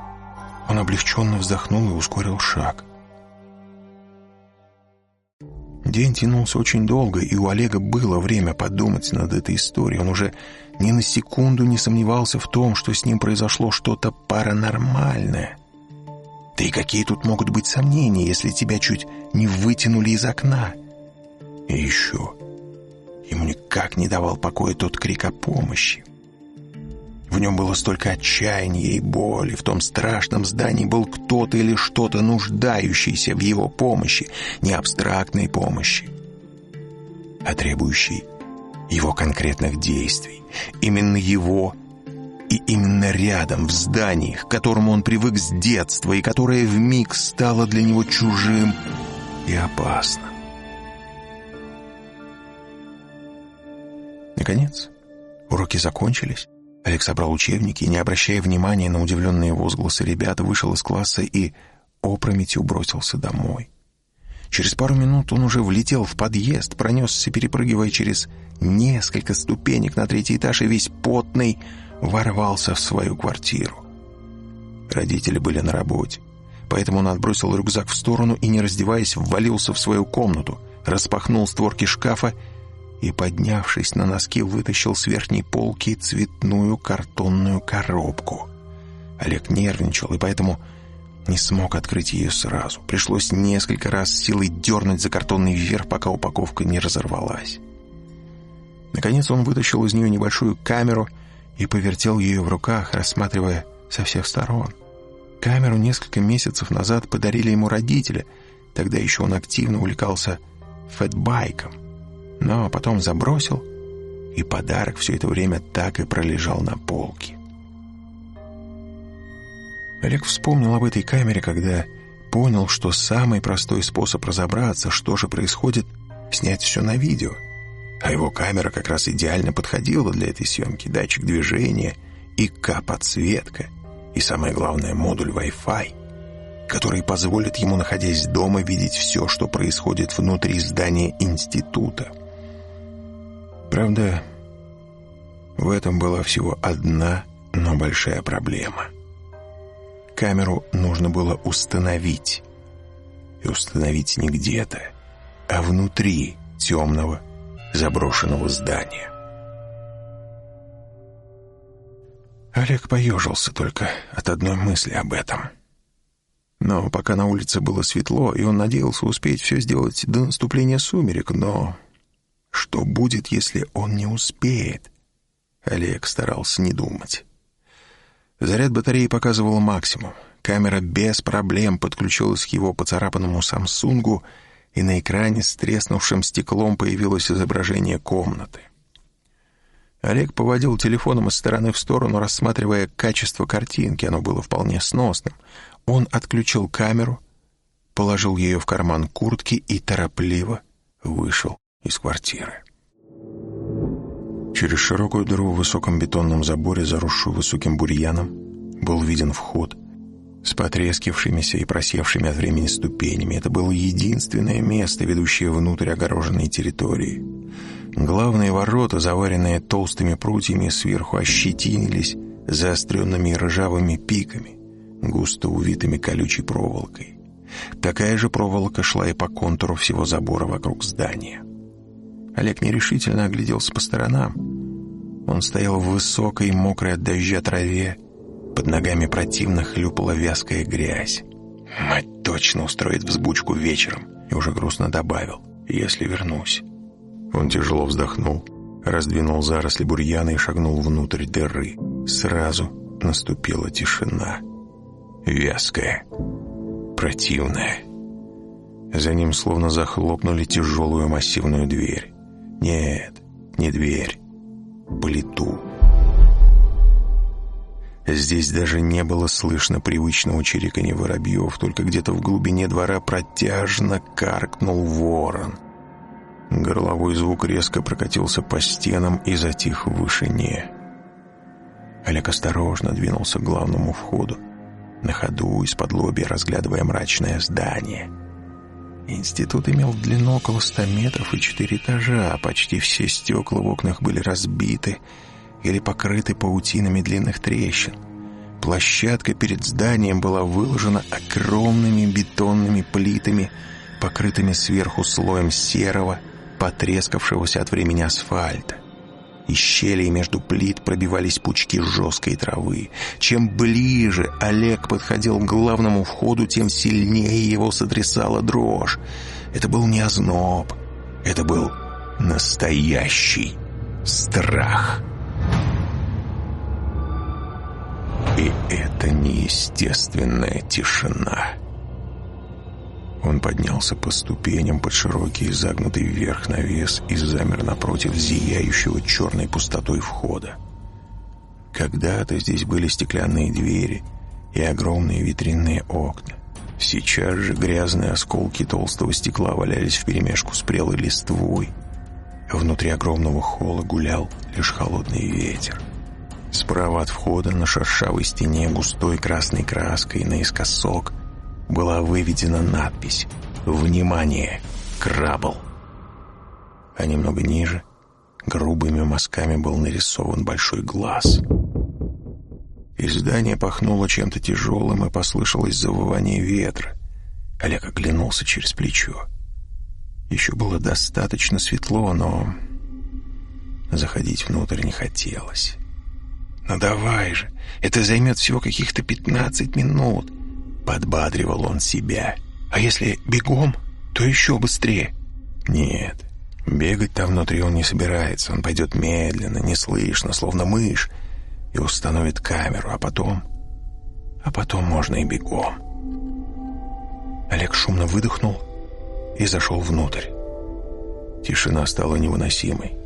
Он облегченно вздохнул и ускорил шаг. День тянулся очень долго, и у Олега было время подумать над этой историей. Он уже ни на секунду не сомневался в том, что с ним произошло что-то паранормальное — да и какие тут могут быть сомнения, если тебя чуть не вытянули из окна? И еще, ему никак не давал покоя тот крик о помощи. В нем было столько отчаяния и боли. В том страшном здании был кто-то или что-то нуждающийся в его помощи, не абстрактной помощи, а требующий его конкретных действий. Именно его и именно рядом, в здании, к которому он привык с детства и которое вмиг стало для него чужим и опасным. Наконец, уроки закончились. Олег собрал учебники и, не обращая внимания на удивленные возгласы ребят, вышел из класса и опрометью бросился домой. Через пару минут он уже влетел в подъезд, пронесся, перепрыгивая через несколько ступенек на третий этаж и весь потный, ворвался в свою квартиру. Родители были на работе, поэтому он отбросил рюкзак в сторону и, не раздеваясь, ввалился в свою комнату, распахнул створки шкафа и, поднявшись на носки, вытащил с верхней полки цветную картонную коробку. Олег нервничал и поэтому не смог открыть ее сразу. Пришлось несколько раз силой дернуть за картонный вверх, пока упаковка не разорвалась. Наконец он вытащил из нее небольшую камеру и повертел ее в руках, рассматривая со всех сторон. Камеру несколько месяцев назад подарили ему родители, тогда еще он активно увлекался фэтбайком. Но потом забросил, и подарок все это время так и пролежал на полке. Олег вспомнил об этой камере, когда понял, что самый простой способ разобраться, что же происходит, снять все на видео. А его камера как раз идеально подходила для этой съемки. Датчик движения, ИК-подсветка и, самое главное, модуль Wi-Fi, который позволит ему, находясь дома, видеть все, что происходит внутри здания института. Правда, в этом была всего одна, но большая проблема. Камеру нужно было установить. И установить не где-то, а внутри темного заброшенного здания. Олег поежился только от одной мысли об этом. Но пока на улице было светло, и он надеялся успеть все сделать до наступления сумерек, но что будет, если он не успеет? Олег старался не думать. Заряд батареи показывал максимум. Камера без проблем подключилась к его поцарапанному «Самсунгу», и на экране с треснувшим стеклом появилось изображение комнаты. Олег поводил телефоном из стороны в сторону, рассматривая качество картинки. Оно было вполне сносным. Он отключил камеру, положил ее в карман куртки и торопливо вышел из квартиры. Через широкую дыру в высоком бетонном заборе, заросшую высоким бурьяном, был виден вход с потрескившимися и просевшими от времени ступенями. Это было единственное место, ведущее внутрь огороженной территории. Главные ворота, заваренные толстыми прутьями, сверху ощетинились заостренными ржавыми пиками, густо увитыми колючей проволокой. Такая же проволока шла и по контуру всего забора вокруг здания. Олег нерешительно огляделся по сторонам. Он стоял в высокой, мокрой от дождя траве. Под ногами противно хлюпала вязкая грязь. «Мать точно устроит взбучку вечером!» И уже грустно добавил «Если вернусь». Он тяжело вздохнул, раздвинул заросли бурьяна и шагнул внутрь дыры. Сразу наступила тишина. Вязкая, противная. За ним словно захлопнули тяжелую массивную дверь. Нет, не дверь, плиту. Здесь даже не было слышно привычного чириканья воробьев, только где-то в глубине двора протяжно каркнул ворон. Горловой звук резко прокатился по стенам и затих в вышине. Олег осторожно двинулся к главному входу, на ходу из-под лобья разглядывая мрачное здание — Институт имел длину около ста метров и четыре этажа, а почти все стекла в окнах были разбиты или покрыты паутинами длинных трещин. Площадка перед зданием была выложена огромными бетонными плитами, покрытыми сверху слоем серого, потрескавшегося от времени асфальта. Из щелей между плит пробивались пучки жесткой травы. Чем ближе Олег подходил к главному входу, тем сильнее его сотрясала дрожь. Это был не озноб, это был настоящий страх. И это неестественная тишина. Он поднялся по ступеням под широкий загнутый вверх навес и замер напротив зияющего черной пустотой входа. Когда-то здесь были стеклянные двери и огромные витринные окна. Сейчас же грязные осколки толстого стекла валялись вперемешку с прелой листвой. Внутри огромного холла гулял лишь холодный ветер. Справа от входа на шершавой стене густой красной краской наискосок – была выведена надпись «Внимание! Крабл!». А немного ниже грубыми мазками был нарисован большой глаз. Из здания пахнуло чем-то тяжелым и послышалось завывание ветра. Олег оглянулся через плечо. Еще было достаточно светло, но заходить внутрь не хотелось. «Ну давай же, это займет всего каких-то пятнадцать минут. Подбадривал он себя. А если бегом, то еще быстрее. Нет, бегать там внутри он не собирается. Он пойдет медленно, неслышно, словно мышь, и установит камеру, а потом... А потом можно и бегом. Олег шумно выдохнул и зашел внутрь. Тишина стала невыносимой.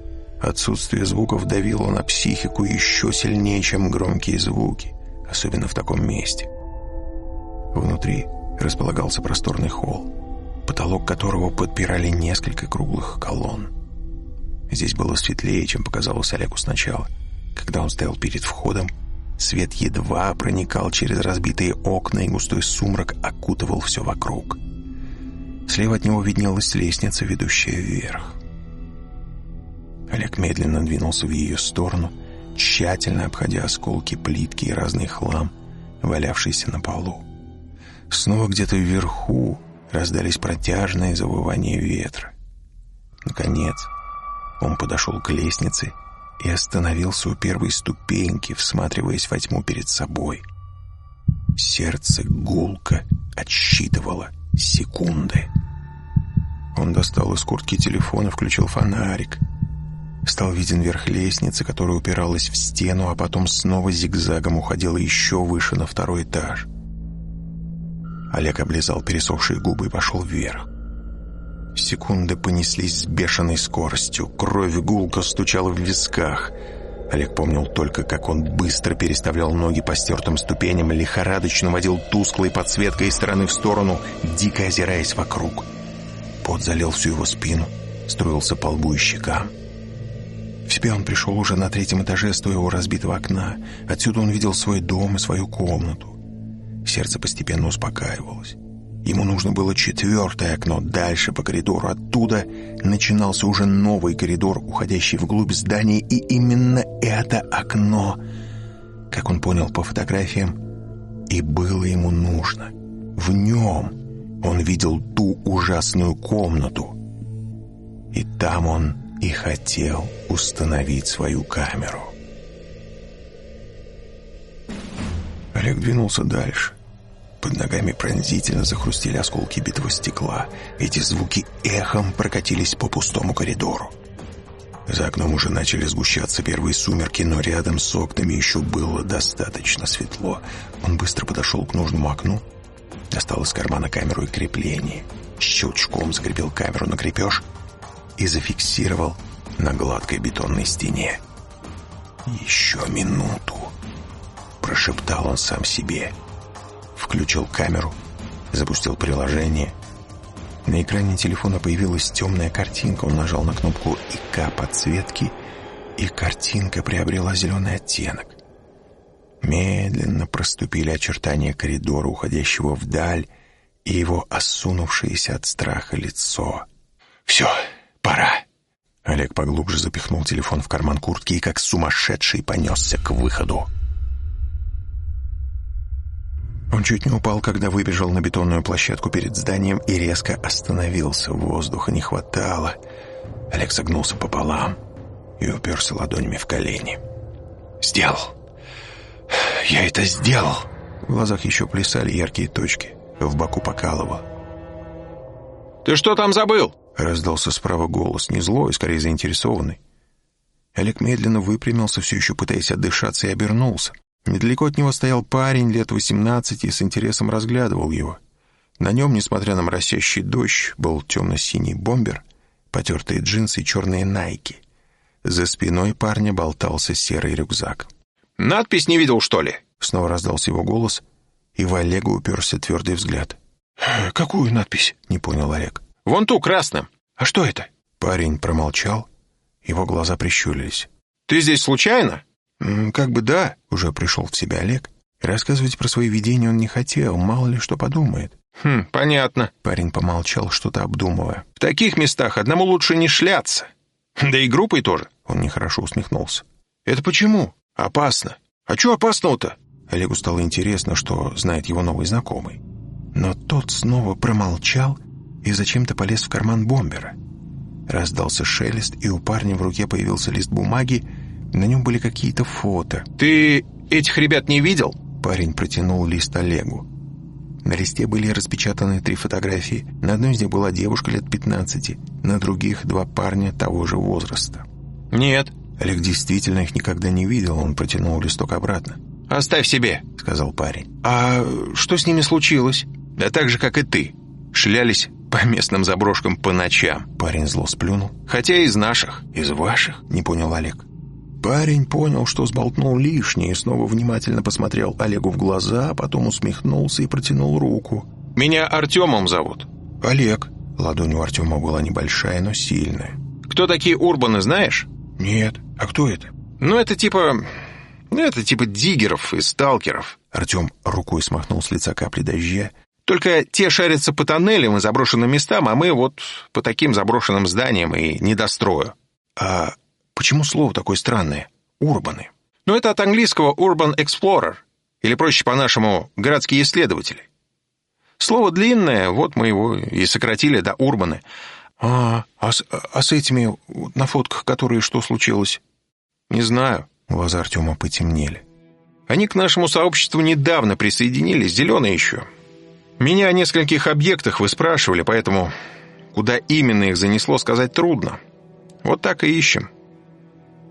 Отсутствие звуков давило на психику еще сильнее, чем громкие звуки, особенно в таком месте. Внутри располагался просторный холл, потолок которого подпирали несколько круглых колонн. Здесь было светлее, чем показалось Олегу сначала. Когда он стоял перед входом, свет едва проникал через разбитые окна, и густой сумрак окутывал все вокруг. Слева от него виднелась лестница, ведущая вверх. Олег медленно двинулся в ее сторону, тщательно обходя осколки плитки и разный хлам, валявшийся на полу. Снова где-то вверху раздались протяжные завывания ветра. Наконец, он подошел к лестнице и остановился у первой ступеньки, всматриваясь во тьму перед собой. Сердце гулко отсчитывало секунды. Он достал из куртки телефон и включил фонарик. Стал виден верх лестницы, которая упиралась в стену, а потом снова зигзагом уходила еще выше на второй этаж. Олег облизал пересохшие губы и пошел вверх. Секунды понеслись с бешеной скоростью. Кровь гулко стучала в висках. Олег помнил только, как он быстро переставлял ноги по стертым ступеням, лихорадочно водил тусклой подсветкой из стороны в сторону, дико озираясь вокруг. Пот залил всю его спину, струился по лбу и щекам. В себя он пришел уже на третьем этаже, стоя у разбитого окна. Отсюда он видел свой дом и свою комнату. Сердце постепенно успокаивалось. Ему нужно было четвертое окно дальше по коридору. Оттуда начинался уже новый коридор, уходящий вглубь здания, и именно это окно, как он понял по фотографиям, и было ему нужно. В нем он видел ту ужасную комнату. И там он и хотел установить свою камеру. Олег двинулся дальше. Под ногами пронзительно захрустили осколки битого стекла. Эти звуки эхом прокатились по пустому коридору. За окном уже начали сгущаться первые сумерки, но рядом с окнами еще было достаточно светло. Он быстро подошел к нужному окну, достал из кармана камеру и крепление, щелчком закрепил камеру на крепеж и зафиксировал на гладкой бетонной стене. «Еще минуту», — прошептал он сам себе, — включил камеру, запустил приложение. На экране телефона появилась темная картинка. Он нажал на кнопку ИК подсветки, и картинка приобрела зеленый оттенок. Медленно проступили очертания коридора, уходящего вдаль, и его осунувшееся от страха лицо. «Все, пора!» Олег поглубже запихнул телефон в карман куртки и как сумасшедший понесся к выходу. Он чуть не упал, когда выбежал на бетонную площадку перед зданием и резко остановился. Воздуха не хватало. Олег согнулся пополам и уперся ладонями в колени. «Сделал! Я это сделал!» В глазах еще плясали яркие точки. В боку покалывал. «Ты что там забыл?» Раздался справа голос, не злой, скорее заинтересованный. Олег медленно выпрямился, все еще пытаясь отдышаться, и обернулся. Недалеко от него стоял парень лет восемнадцати и с интересом разглядывал его. На нем, несмотря на моросящий дождь, был темно-синий бомбер, потертые джинсы и черные найки. За спиной парня болтался серый рюкзак. «Надпись не видел, что ли?» Снова раздался его голос, и в Олега уперся твердый взгляд. «Какую надпись?» — не понял Олег. «Вон ту, красным. А что это?» Парень промолчал, его глаза прищурились. «Ты здесь случайно?» «Как бы да», — уже пришел в себя Олег. Рассказывать про свои видения он не хотел, мало ли что подумает. «Хм, понятно». Парень помолчал, что-то обдумывая. «В таких местах одному лучше не шляться. Да и группой тоже». Он нехорошо усмехнулся. «Это почему? Опасно. А что опасного-то?» Олегу стало интересно, что знает его новый знакомый. Но тот снова промолчал и зачем-то полез в карман бомбера. Раздался шелест, и у парня в руке появился лист бумаги, на нем были какие-то фото. «Ты этих ребят не видел?» Парень протянул лист Олегу. На листе были распечатаны три фотографии. На одной из них была девушка лет 15, на других два парня того же возраста. «Нет». Олег действительно их никогда не видел, он протянул листок обратно. «Оставь себе», — сказал парень. «А что с ними случилось?» «Да так же, как и ты. Шлялись по местным заброшкам по ночам. Парень зло сплюнул. Хотя из наших. Из ваших? Не понял Олег. Парень понял, что сболтнул лишнее, и снова внимательно посмотрел Олегу в глаза, потом усмехнулся и протянул руку. «Меня Артемом зовут». «Олег». Ладонь у Артема была небольшая, но сильная. «Кто такие урбаны, знаешь?» «Нет. А кто это?» «Ну, это типа... Ну, это типа диггеров и сталкеров». Артем рукой смахнул с лица капли дождя. «Только те шарятся по тоннелям и заброшенным местам, а мы вот по таким заброшенным зданиям и недострою». «А почему слово такое странное? Урбаны?» «Ну, это от английского urban explorer, или проще по-нашему городские исследователи. Слово длинное, вот мы его и сократили до урбаны. А, а, с, а с этими на фотках, которые что случилось? Не знаю. Глаза Артема потемнели. Они к нашему сообществу недавно присоединились, зеленые еще. Меня о нескольких объектах вы спрашивали, поэтому куда именно их занесло, сказать трудно. Вот так и ищем.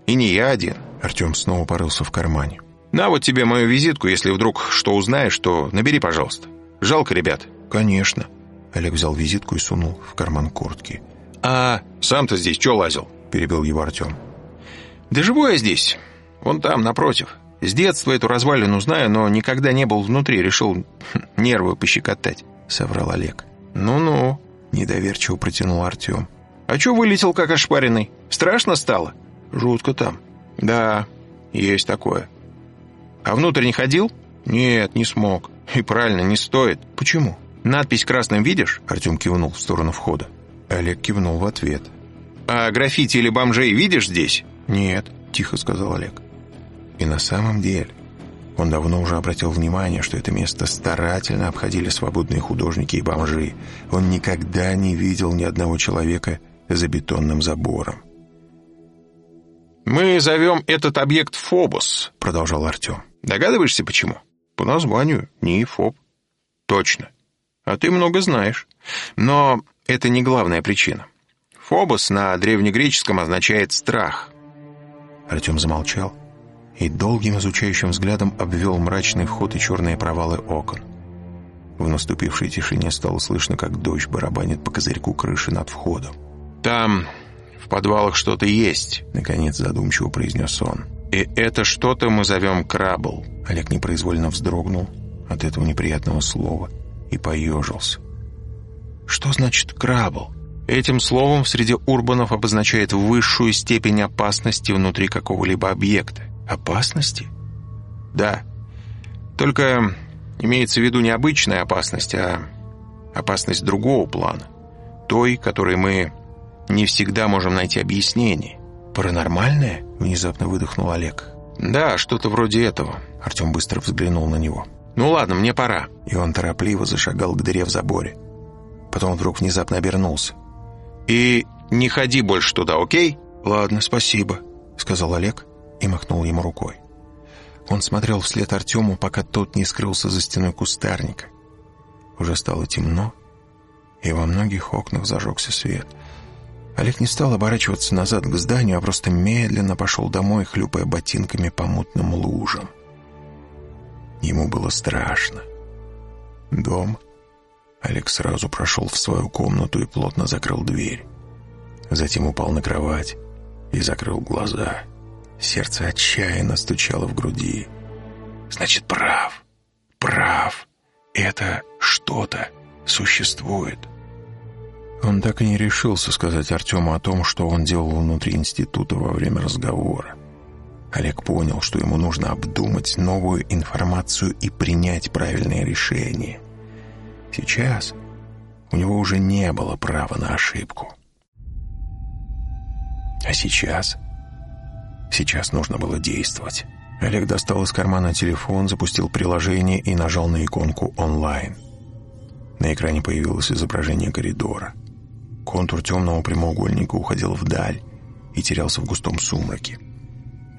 И не я один. Артем снова порылся в кармане. На вот тебе мою визитку, если вдруг что узнаешь, то набери, пожалуйста. Жалко ребят. Конечно. Олег взял визитку и сунул в карман куртки. А сам-то здесь что лазил? Перебил его Артем. Да живу я здесь. Вон там, напротив. С детства эту развалину знаю, но никогда не был внутри. Решил нервы пощекотать. Соврал Олег. Ну-ну. Недоверчиво протянул Артем. А чё вылетел как ошпаренный? Страшно стало? Жутко там. Да, есть такое. А внутрь не ходил? Нет, не смог. И правильно, не стоит. Почему? Надпись красным видишь? Артем кивнул в сторону входа. Олег кивнул в ответ. А граффити или бомжей видишь здесь? Нет, тихо сказал Олег. И на самом деле, он давно уже обратил внимание, что это место старательно обходили свободные художники и бомжи. Он никогда не видел ни одного человека за бетонным забором. «Мы зовем этот объект Фобос», — продолжал Артем. «Догадываешься, почему?» По названию НИИ ФОБ. Точно. А ты много знаешь. Но это не главная причина. Фобос на древнегреческом означает «страх». Артем замолчал и долгим изучающим взглядом обвел мрачный вход и черные провалы окон. В наступившей тишине стало слышно, как дождь барабанит по козырьку крыши над входом. «Там в подвалах что-то есть», — наконец задумчиво произнес он. И это что-то мы зовем крабл. Олег непроизвольно вздрогнул от этого неприятного слова и поежился. Что значит крабл? Этим словом среди урбанов обозначает высшую степень опасности внутри какого-либо объекта. Опасности? Да. Только имеется в виду не обычная опасность, а опасность другого плана. Той, которой мы не всегда можем найти объяснение. «Паранормальное?» — внезапно выдохнул Олег. «Да, что-то вроде этого». Артем быстро взглянул на него. «Ну ладно, мне пора». И он торопливо зашагал к дыре в заборе. Потом вдруг внезапно обернулся. «И не ходи больше туда, окей?» «Ладно, спасибо», — сказал Олег и махнул ему рукой. Он смотрел вслед Артему, пока тот не скрылся за стеной кустарника. Уже стало темно, и во многих окнах зажегся свет — Олег не стал оборачиваться назад к зданию, а просто медленно пошел домой, хлюпая ботинками по мутным лужам. Ему было страшно. Дом. Олег сразу прошел в свою комнату и плотно закрыл дверь. Затем упал на кровать и закрыл глаза. Сердце отчаянно стучало в груди. Значит, прав. Прав. Это что-то существует. Он так и не решился сказать Артему о том, что он делал внутри института во время разговора. Олег понял, что ему нужно обдумать новую информацию и принять правильное решение. Сейчас у него уже не было права на ошибку. А сейчас? Сейчас нужно было действовать. Олег достал из кармана телефон, запустил приложение и нажал на иконку «Онлайн». На экране появилось изображение коридора. Контур темного прямоугольника уходил вдаль и терялся в густом сумраке.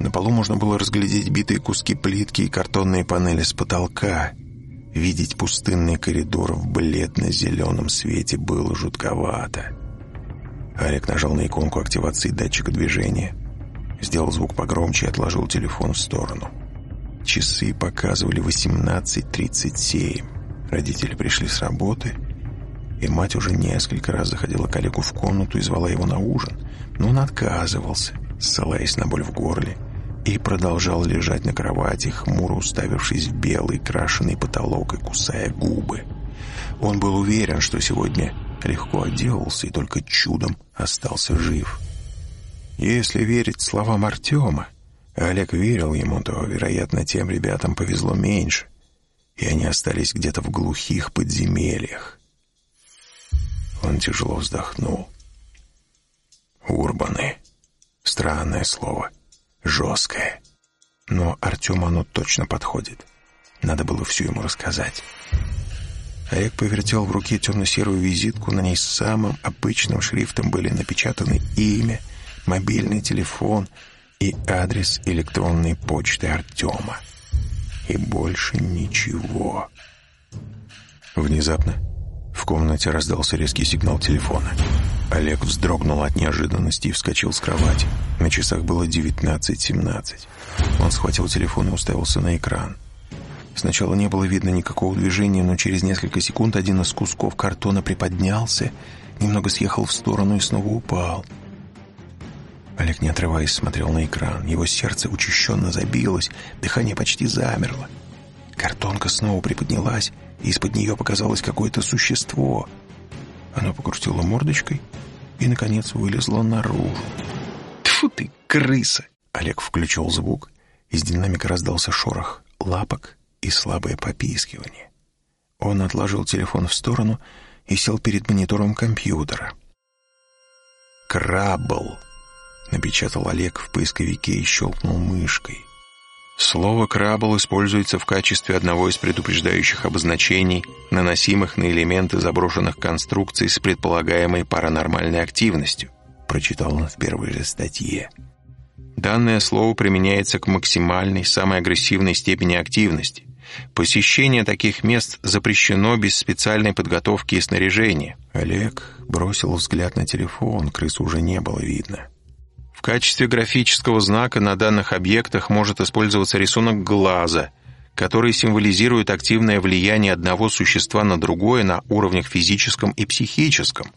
На полу можно было разглядеть битые куски плитки и картонные панели с потолка. Видеть пустынный коридор в бледно-зеленом свете было жутковато. Олег нажал на иконку активации датчика движения. Сделал звук погромче и отложил телефон в сторону. Часы показывали 18.37. Родители пришли с работы и мать уже несколько раз заходила к Олегу в комнату и звала его на ужин, но он отказывался, ссылаясь на боль в горле, и продолжал лежать на кровати, хмуро уставившись в белый крашеный потолок и кусая губы. Он был уверен, что сегодня легко отделался и только чудом остался жив. Если верить словам Артема, Олег верил ему, то, вероятно, тем ребятам повезло меньше, и они остались где-то в глухих подземельях. Он тяжело вздохнул. Урбаны. Странное слово. Жесткое. Но Артему оно точно подходит. Надо было все ему рассказать. Олег повертел в руке темно-серую визитку. На ней самым обычным шрифтом были напечатаны имя, мобильный телефон и адрес электронной почты Артема. И больше ничего. Внезапно в комнате раздался резкий сигнал телефона. Олег вздрогнул от неожиданности и вскочил с кровати. На часах было 19.17. Он схватил телефон и уставился на экран. Сначала не было видно никакого движения, но через несколько секунд один из кусков картона приподнялся, немного съехал в сторону и снова упал. Олег, не отрываясь, смотрел на экран. Его сердце учащенно забилось, дыхание почти замерло. Картонка снова приподнялась, из-под нее показалось какое-то существо. Оно покрутило мордочкой и, наконец, вылезло наружу. Тьфу ты, крыса! Олег включил звук. Из динамика раздался шорох лапок и слабое попискивание. Он отложил телефон в сторону и сел перед монитором компьютера. «Краббл», — напечатал Олег в поисковике и щелкнул мышкой. Слово «краббл» используется в качестве одного из предупреждающих обозначений, наносимых на элементы заброшенных конструкций с предполагаемой паранормальной активностью, прочитал он в первой же статье. Данное слово применяется к максимальной, самой агрессивной степени активности. Посещение таких мест запрещено без специальной подготовки и снаряжения. Олег бросил взгляд на телефон, крысу уже не было видно. В качестве графического знака на данных объектах может использоваться рисунок глаза, который символизирует активное влияние одного существа на другое на уровнях физическом и психическом,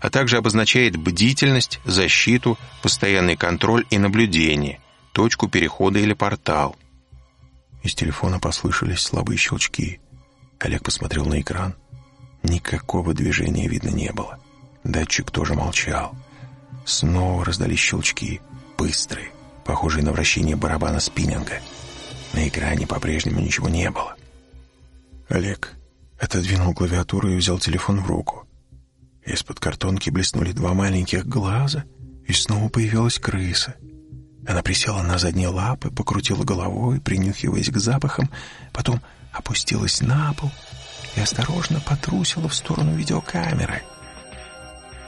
а также обозначает бдительность, защиту, постоянный контроль и наблюдение, точку перехода или портал. Из телефона послышались слабые щелчки. Олег посмотрел на экран. Никакого движения видно не было. Датчик тоже молчал. Снова раздались щелчки, быстрые, похожие на вращение барабана спиннинга. На экране по-прежнему ничего не было. Олег отодвинул клавиатуру и взял телефон в руку. Из-под картонки блеснули два маленьких глаза, и снова появилась крыса. Она присела на задние лапы, покрутила головой, принюхиваясь к запахам, потом опустилась на пол и осторожно потрусила в сторону видеокамеры.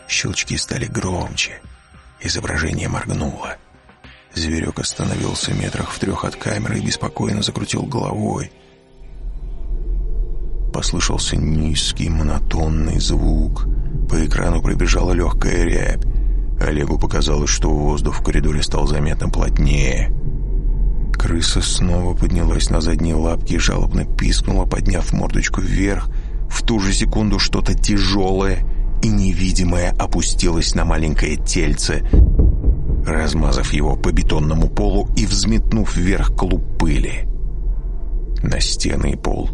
Щелчки стали громче. Изображение моргнуло. Зверек остановился метрах в трех от камеры и беспокойно закрутил головой. Послышался низкий монотонный звук. По экрану пробежала легкая рябь. Олегу показалось, что воздух в коридоре стал заметно плотнее. Крыса снова поднялась на задние лапки и жалобно пискнула, подняв мордочку вверх. В ту же секунду что-то тяжелое и невидимое опустилось на маленькое тельце, размазав его по бетонному полу и взметнув вверх клуб пыли. На стены и пол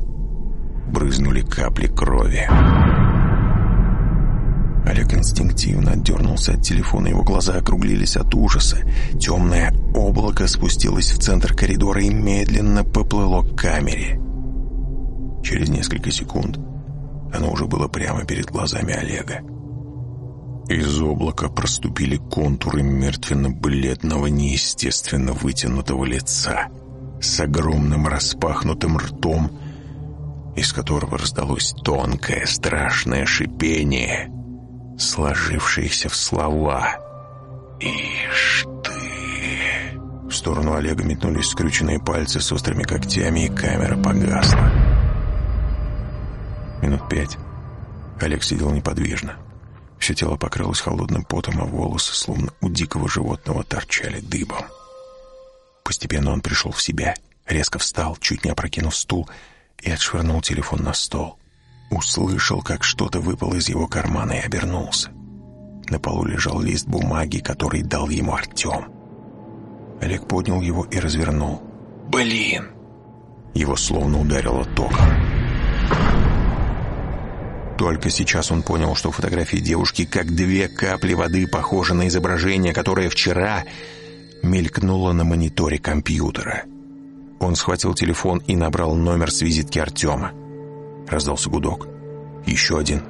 брызнули капли крови. Олег инстинктивно отдернулся от телефона, его глаза округлились от ужаса. Темное облако спустилось в центр коридора и медленно поплыло к камере. Через несколько секунд оно уже было прямо перед глазами Олега. Из облака проступили контуры мертвенно-бледного, неестественно вытянутого лица с огромным распахнутым ртом, из которого раздалось тонкое страшное шипение — сложившиеся в слова. «Ишь ты!» В сторону Олега метнулись скрюченные пальцы с острыми когтями, и камера погасла. Минут пять Олег сидел неподвижно. Все тело покрылось холодным потом, а волосы, словно у дикого животного, торчали дыбом. Постепенно он пришел в себя, резко встал, чуть не опрокинув стул, и отшвырнул телефон на стол. услышал, как что-то выпало из его кармана и обернулся. На полу лежал лист бумаги, который дал ему Артем. Олег поднял его и развернул. «Блин!» Его словно ударило током. Только сейчас он понял, что фотографии девушки, как две капли воды, похожи на изображение, которое вчера мелькнуло на мониторе компьютера. Он схватил телефон и набрал номер с визитки Артема. Раздался гудок. Еще один.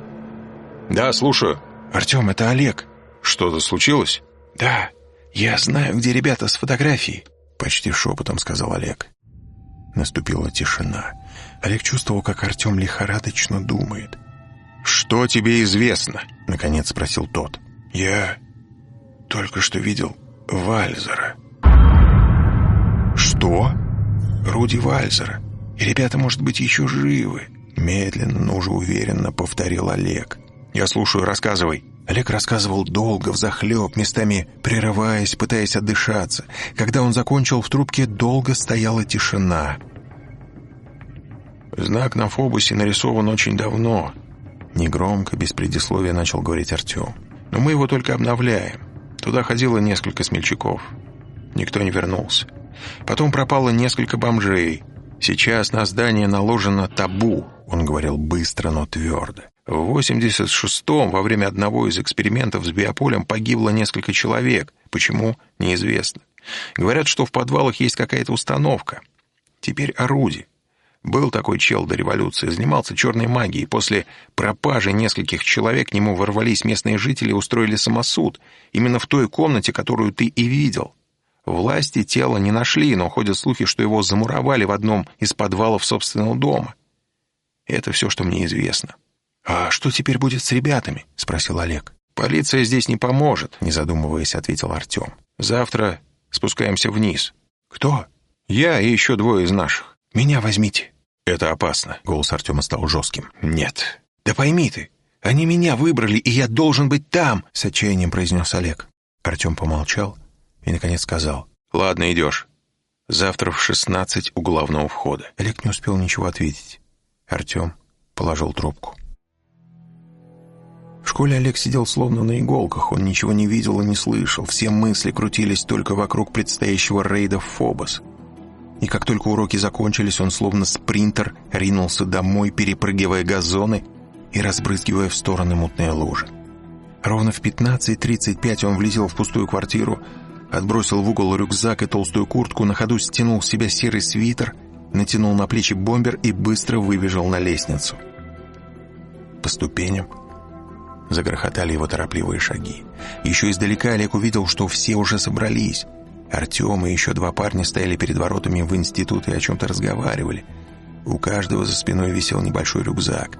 «Да, слушаю». «Артем, это Олег». «Что-то случилось?» «Да, я знаю, где ребята с фотографией», — почти шепотом сказал Олег. Наступила тишина. Олег чувствовал, как Артем лихорадочно думает. «Что тебе известно?» — наконец спросил тот. «Я только что видел Вальзера». «Что?» «Руди Вальзера. И ребята, может быть, еще живы». Медленно, но уже уверенно повторил Олег. «Я слушаю, рассказывай». Олег рассказывал долго, взахлеб, местами прерываясь, пытаясь отдышаться. Когда он закончил, в трубке долго стояла тишина. «Знак на Фобусе нарисован очень давно», — негромко, без предисловия начал говорить Артем. «Но мы его только обновляем. Туда ходило несколько смельчаков. Никто не вернулся. Потом пропало несколько бомжей. Сейчас на здание наложено табу», — он говорил быстро, но твердо. В 86-м во время одного из экспериментов с биополем погибло несколько человек. Почему? Неизвестно. Говорят, что в подвалах есть какая-то установка. Теперь орудие. Был такой чел до революции, занимался черной магией. После пропажи нескольких человек к нему ворвались местные жители и устроили самосуд. Именно в той комнате, которую ты и видел. Власти тело не нашли, но ходят слухи, что его замуровали в одном из подвалов собственного дома. Это все, что мне известно. «А что теперь будет с ребятами?» — спросил Олег. «Полиция здесь не поможет», — не задумываясь, ответил Артем. «Завтра спускаемся вниз». «Кто?» «Я и еще двое из наших». «Меня возьмите». «Это опасно», — голос Артема стал жестким. «Нет». «Да пойми ты, они меня выбрали, и я должен быть там», — с отчаянием произнес Олег. Артем помолчал и, наконец, сказал. «Ладно, идешь. Завтра в шестнадцать у главного входа». Олег не успел ничего ответить. Артем положил трубку. В школе Олег сидел словно на иголках, он ничего не видел и не слышал, все мысли крутились только вокруг предстоящего рейда в Фобос. И как только уроки закончились, он словно спринтер ринулся домой, перепрыгивая газоны и разбрызгивая в стороны мутные лужи. Ровно в 15.35 он влетел в пустую квартиру, отбросил в угол рюкзак и толстую куртку, на ходу стянул с себя серый свитер, натянул на плечи бомбер и быстро выбежал на лестницу. По ступеням Загрохотали его торопливые шаги. Еще издалека Олег увидел, что все уже собрались. Артем и еще два парня стояли перед воротами в институт и о чем-то разговаривали. У каждого за спиной висел небольшой рюкзак.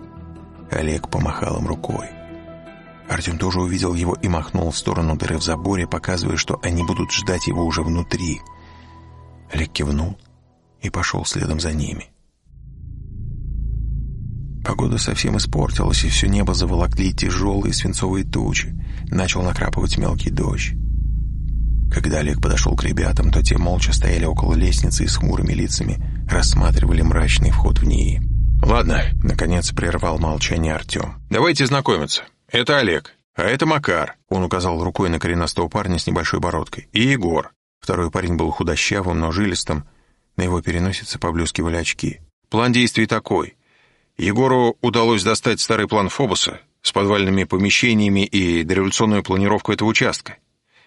Олег помахал им рукой. Артем тоже увидел его и махнул в сторону дыры в заборе, показывая, что они будут ждать его уже внутри. Олег кивнул и пошел следом за ними. Погода совсем испортилась, и все небо заволокли тяжелые свинцовые тучи. Начал накрапывать мелкий дождь. Когда Олег подошел к ребятам, то те молча стояли около лестницы и с хмурыми лицами рассматривали мрачный вход в ней. «Ладно», — наконец прервал молчание Артем. «Давайте знакомиться. Это Олег, а это Макар». Он указал рукой на коренастого парня с небольшой бородкой. «И Егор». Второй парень был худощавым, но жилистым. На его переносице поблескивали очки. «План действий такой. Егору удалось достать старый план Фобоса с подвальными помещениями и дореволюционную планировку этого участка.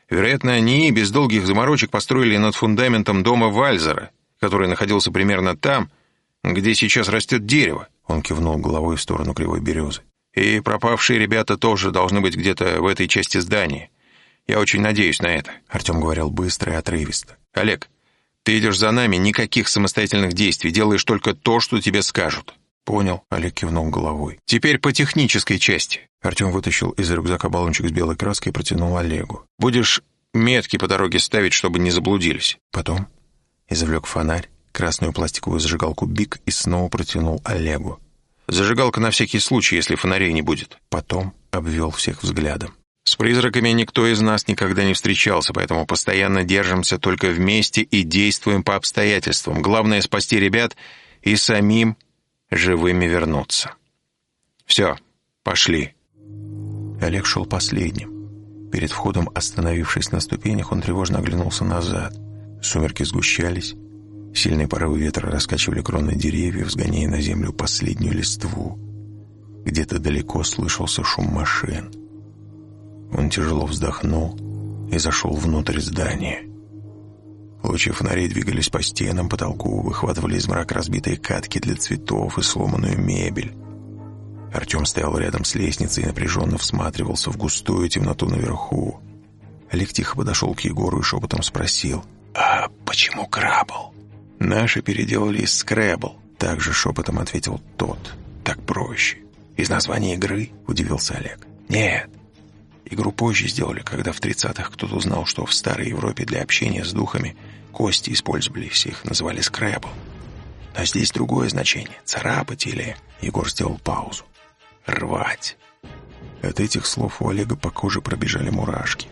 Вероятно, они без долгих заморочек построили над фундаментом дома Вальзера, который находился примерно там, где сейчас растет дерево. Он кивнул головой в сторону кривой березы. И пропавшие ребята тоже должны быть где-то в этой части здания. Я очень надеюсь на это. Артем говорил быстро и отрывисто. Олег, ты идешь за нами, никаких самостоятельных действий, делаешь только то, что тебе скажут. «Понял», — Олег кивнул головой. «Теперь по технической части». Артем вытащил из рюкзака баллончик с белой краской и протянул Олегу. «Будешь метки по дороге ставить, чтобы не заблудились». Потом извлек фонарь, красную пластиковую зажигалку «Бик» и снова протянул Олегу. «Зажигалка на всякий случай, если фонарей не будет». Потом обвел всех взглядом. «С призраками никто из нас никогда не встречался, поэтому постоянно держимся только вместе и действуем по обстоятельствам. Главное — спасти ребят и самим живыми вернуться. «Все, пошли». Олег шел последним. Перед входом, остановившись на ступенях, он тревожно оглянулся назад. Сумерки сгущались. Сильные порывы ветра раскачивали кроны деревьев, сгоняя на землю последнюю листву. Где-то далеко слышался шум машин. Он тяжело вздохнул и зашел внутрь здания. Лучи фонарей двигались по стенам, потолку, выхватывали из мрака разбитые катки для цветов и сломанную мебель. Артем стоял рядом с лестницей и напряженно всматривался в густую темноту наверху. Олег тихо подошел к Егору и шепотом спросил, «А почему крабл?» «Наши переделали из скрэбл», — также шепотом ответил тот. «Так проще». «Из названия игры?» — удивился Олег. «Нет, Игру позже сделали, когда в 30-х кто-то узнал, что в старой Европе для общения с духами кости использовались, их называли скрэбл. Но здесь другое значение — царапать или... Егор сделал паузу. Рвать. От этих слов у Олега по коже пробежали мурашки.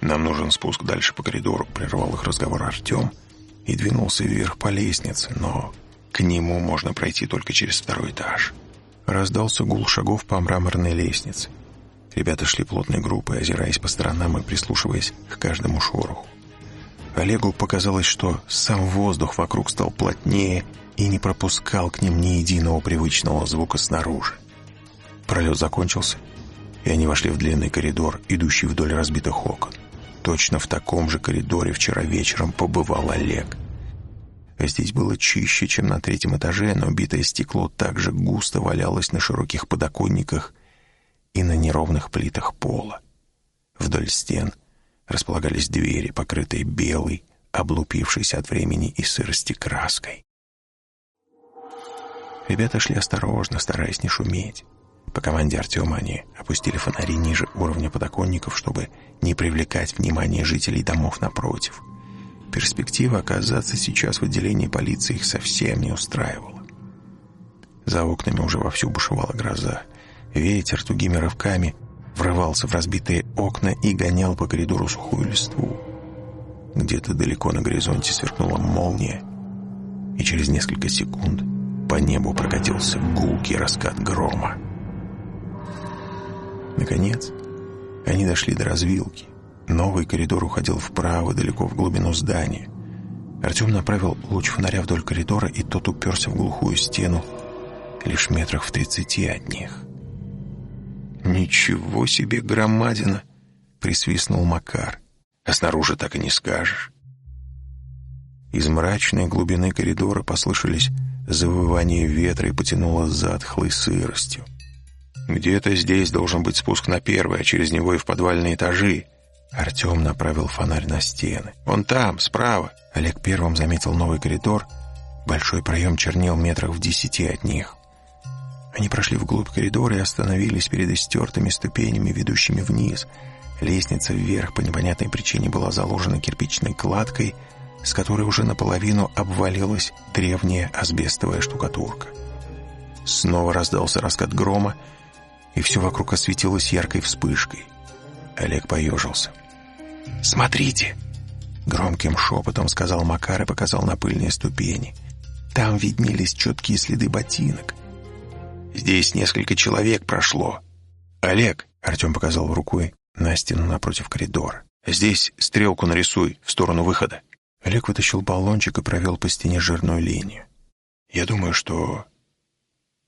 «Нам нужен спуск дальше по коридору», — прервал их разговор Артем и двинулся вверх по лестнице, но к нему можно пройти только через второй этаж. Раздался гул шагов по мраморной лестнице. Ребята шли плотной группой, озираясь по сторонам и прислушиваясь к каждому шороху. Олегу показалось, что сам воздух вокруг стал плотнее и не пропускал к ним ни единого привычного звука снаружи. Пролет закончился, и они вошли в длинный коридор, идущий вдоль разбитых окон. Точно в таком же коридоре вчера вечером побывал Олег. Здесь было чище, чем на третьем этаже, но битое стекло также густо валялось на широких подоконниках и на неровных плитах пола. Вдоль стен располагались двери, покрытые белой, облупившейся от времени и сырости краской. Ребята шли осторожно, стараясь не шуметь. По команде Артема они опустили фонари ниже уровня подоконников, чтобы не привлекать внимание жителей домов напротив. Перспектива оказаться сейчас в отделении полиции их совсем не устраивала. За окнами уже вовсю бушевала гроза. Ветер тугими рывками врывался в разбитые окна и гонял по коридору сухую листву. Где-то далеко на горизонте сверкнула молния, и через несколько секунд по небу прокатился гулкий раскат грома. Наконец, они дошли до развилки. Новый коридор уходил вправо, далеко в глубину здания. Артем направил луч фонаря вдоль коридора, и тот уперся в глухую стену лишь метрах в тридцати от них. «Ничего себе громадина!» — присвистнул Макар. «А снаружи так и не скажешь». Из мрачной глубины коридора послышались завывания ветра и потянуло затхлой сыростью. «Где-то здесь должен быть спуск на первый, а через него и в подвальные этажи». Артем направил фонарь на стены. «Он там, справа». Олег первым заметил новый коридор. Большой проем чернел метрах в десяти от них. Они прошли вглубь коридора и остановились перед истертыми ступенями, ведущими вниз. Лестница вверх по непонятной причине была заложена кирпичной кладкой, с которой уже наполовину обвалилась древняя асбестовая штукатурка. Снова раздался раскат грома, и все вокруг осветилось яркой вспышкой. Олег поежился. «Смотрите!» Громким шепотом сказал Макар и показал на пыльные ступени. Там виднелись четкие следы ботинок. Здесь несколько человек прошло. Олег, Артем показал рукой на стену напротив коридора. Здесь стрелку нарисуй в сторону выхода. Олег вытащил баллончик и провел по стене жирную линию. Я думаю, что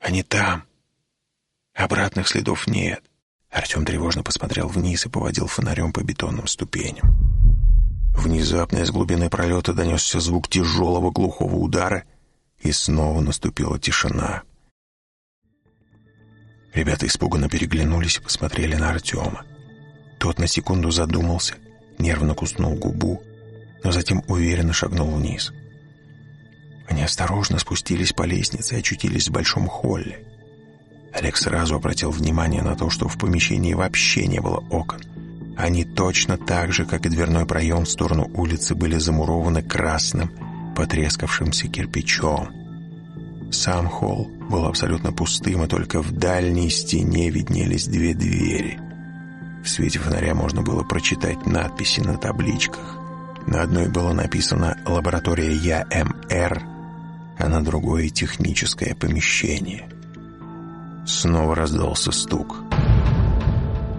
они там. Обратных следов нет. Артем тревожно посмотрел вниз и поводил фонарем по бетонным ступеням. Внезапно из глубины пролета донесся звук тяжелого глухого удара, и снова наступила тишина. Ребята испуганно переглянулись и посмотрели на Артема. Тот на секунду задумался, нервно куснул губу, но затем уверенно шагнул вниз. Они осторожно спустились по лестнице и очутились в большом холле. Олег сразу обратил внимание на то, что в помещении вообще не было окон. Они точно так же, как и дверной проем в сторону улицы, были замурованы красным, потрескавшимся кирпичом. Сам холл был абсолютно пустым, и только в дальней стене виднелись две двери. В свете фонаря можно было прочитать надписи на табличках. На одной было написано «Лаборатория ЯМР», а на другой — «Техническое помещение». Снова раздался стук.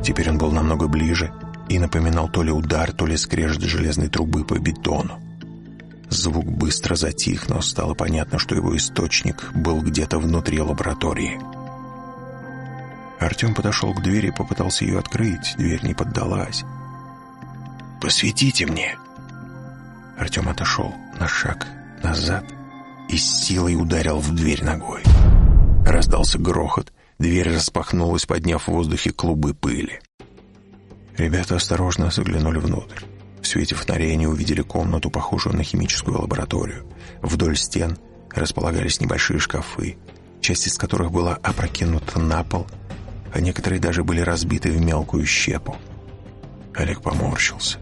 Теперь он был намного ближе и напоминал то ли удар, то ли скрежет железной трубы по бетону. Звук быстро затих, но стало понятно, что его источник был где-то внутри лаборатории. Артем подошел к двери и попытался ее открыть. Дверь не поддалась. «Посветите мне!» Артем отошел на шаг назад и с силой ударил в дверь ногой. Раздался грохот, дверь распахнулась, подняв в воздухе клубы пыли. Ребята осторожно заглянули внутрь. В свете фонарей они увидели комнату, похожую на химическую лабораторию. Вдоль стен располагались небольшие шкафы, часть из которых была опрокинута на пол, а некоторые даже были разбиты в мелкую щепу. Олег поморщился.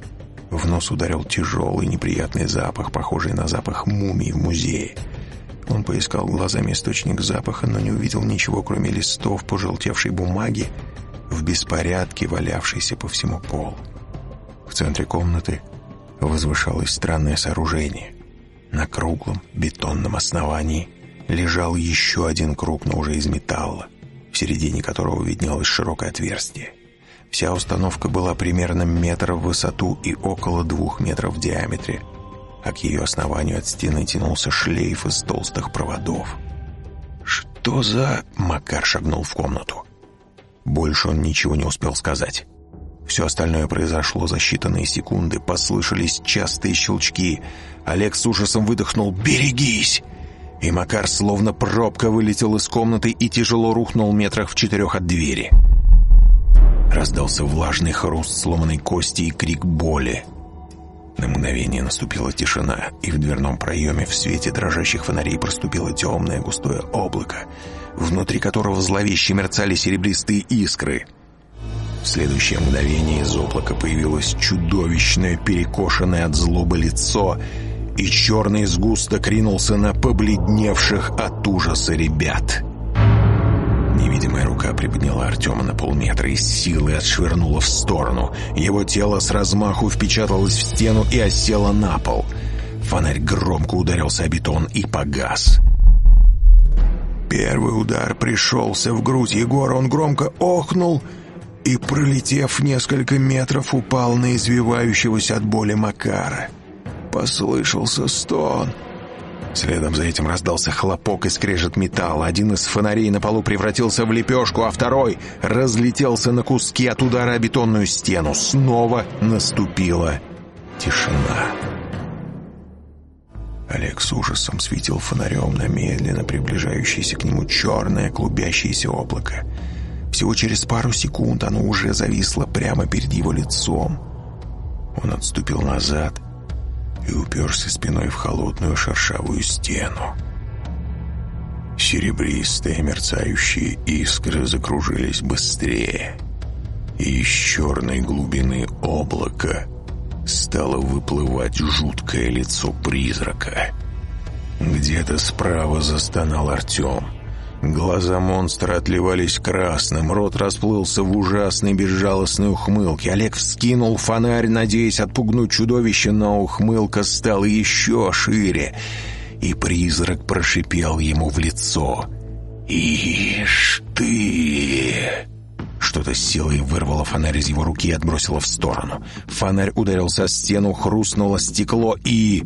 В нос ударил тяжелый неприятный запах, похожий на запах мумии в музее. Он поискал глазами источник запаха, но не увидел ничего, кроме листов пожелтевшей бумаги в беспорядке, валявшейся по всему полу. В центре комнаты возвышалось странное сооружение. На круглом бетонном основании лежал еще один круг, но уже из металла, в середине которого виднелось широкое отверстие. Вся установка была примерно метр в высоту и около двух метров в диаметре, а к ее основанию от стены тянулся шлейф из толстых проводов. «Что за...» — Макар шагнул в комнату. Больше он ничего не успел сказать. Все остальное произошло за считанные секунды. Послышались частые щелчки. Олег с ужасом выдохнул «Берегись!» И Макар, словно пробка, вылетел из комнаты и тяжело рухнул метрах в четырех от двери. Раздался влажный хруст сломанной кости и крик боли. На мгновение наступила тишина, и в дверном проеме в свете дрожащих фонарей проступило темное густое облако, внутри которого зловеще мерцали серебристые искры — в следующее мгновение из облака появилось чудовищное, перекошенное от злобы лицо, и черный сгусток ринулся на побледневших от ужаса ребят. Невидимая рука приподняла Артема на полметра и силой отшвырнула в сторону. Его тело с размаху впечаталось в стену и осело на пол. Фонарь громко ударился о бетон и погас. Первый удар пришелся в грудь Егора. Он громко охнул и, пролетев несколько метров, упал на извивающегося от боли Макара. Послышался стон. Следом за этим раздался хлопок и скрежет металла. Один из фонарей на полу превратился в лепешку, а второй разлетелся на куски от удара о бетонную стену. Снова наступила тишина. Олег с ужасом светил фонарем на медленно приближающееся к нему черное клубящееся облако. Всего через пару секунд оно уже зависло прямо перед его лицом. Он отступил назад и уперся спиной в холодную шершавую стену. Серебристые мерцающие искры закружились быстрее, и из черной глубины облака стало выплывать жуткое лицо призрака. Где-то справа застонал Артем — Глаза монстра отливались красным, рот расплылся в ужасной безжалостной ухмылке. Олег вскинул фонарь, надеясь отпугнуть чудовище, но ухмылка стала еще шире, и призрак прошипел ему в лицо. «Ишь ты!» Что-то с силой вырвало фонарь из его руки и отбросило в сторону. Фонарь ударился о стену, хрустнуло стекло и...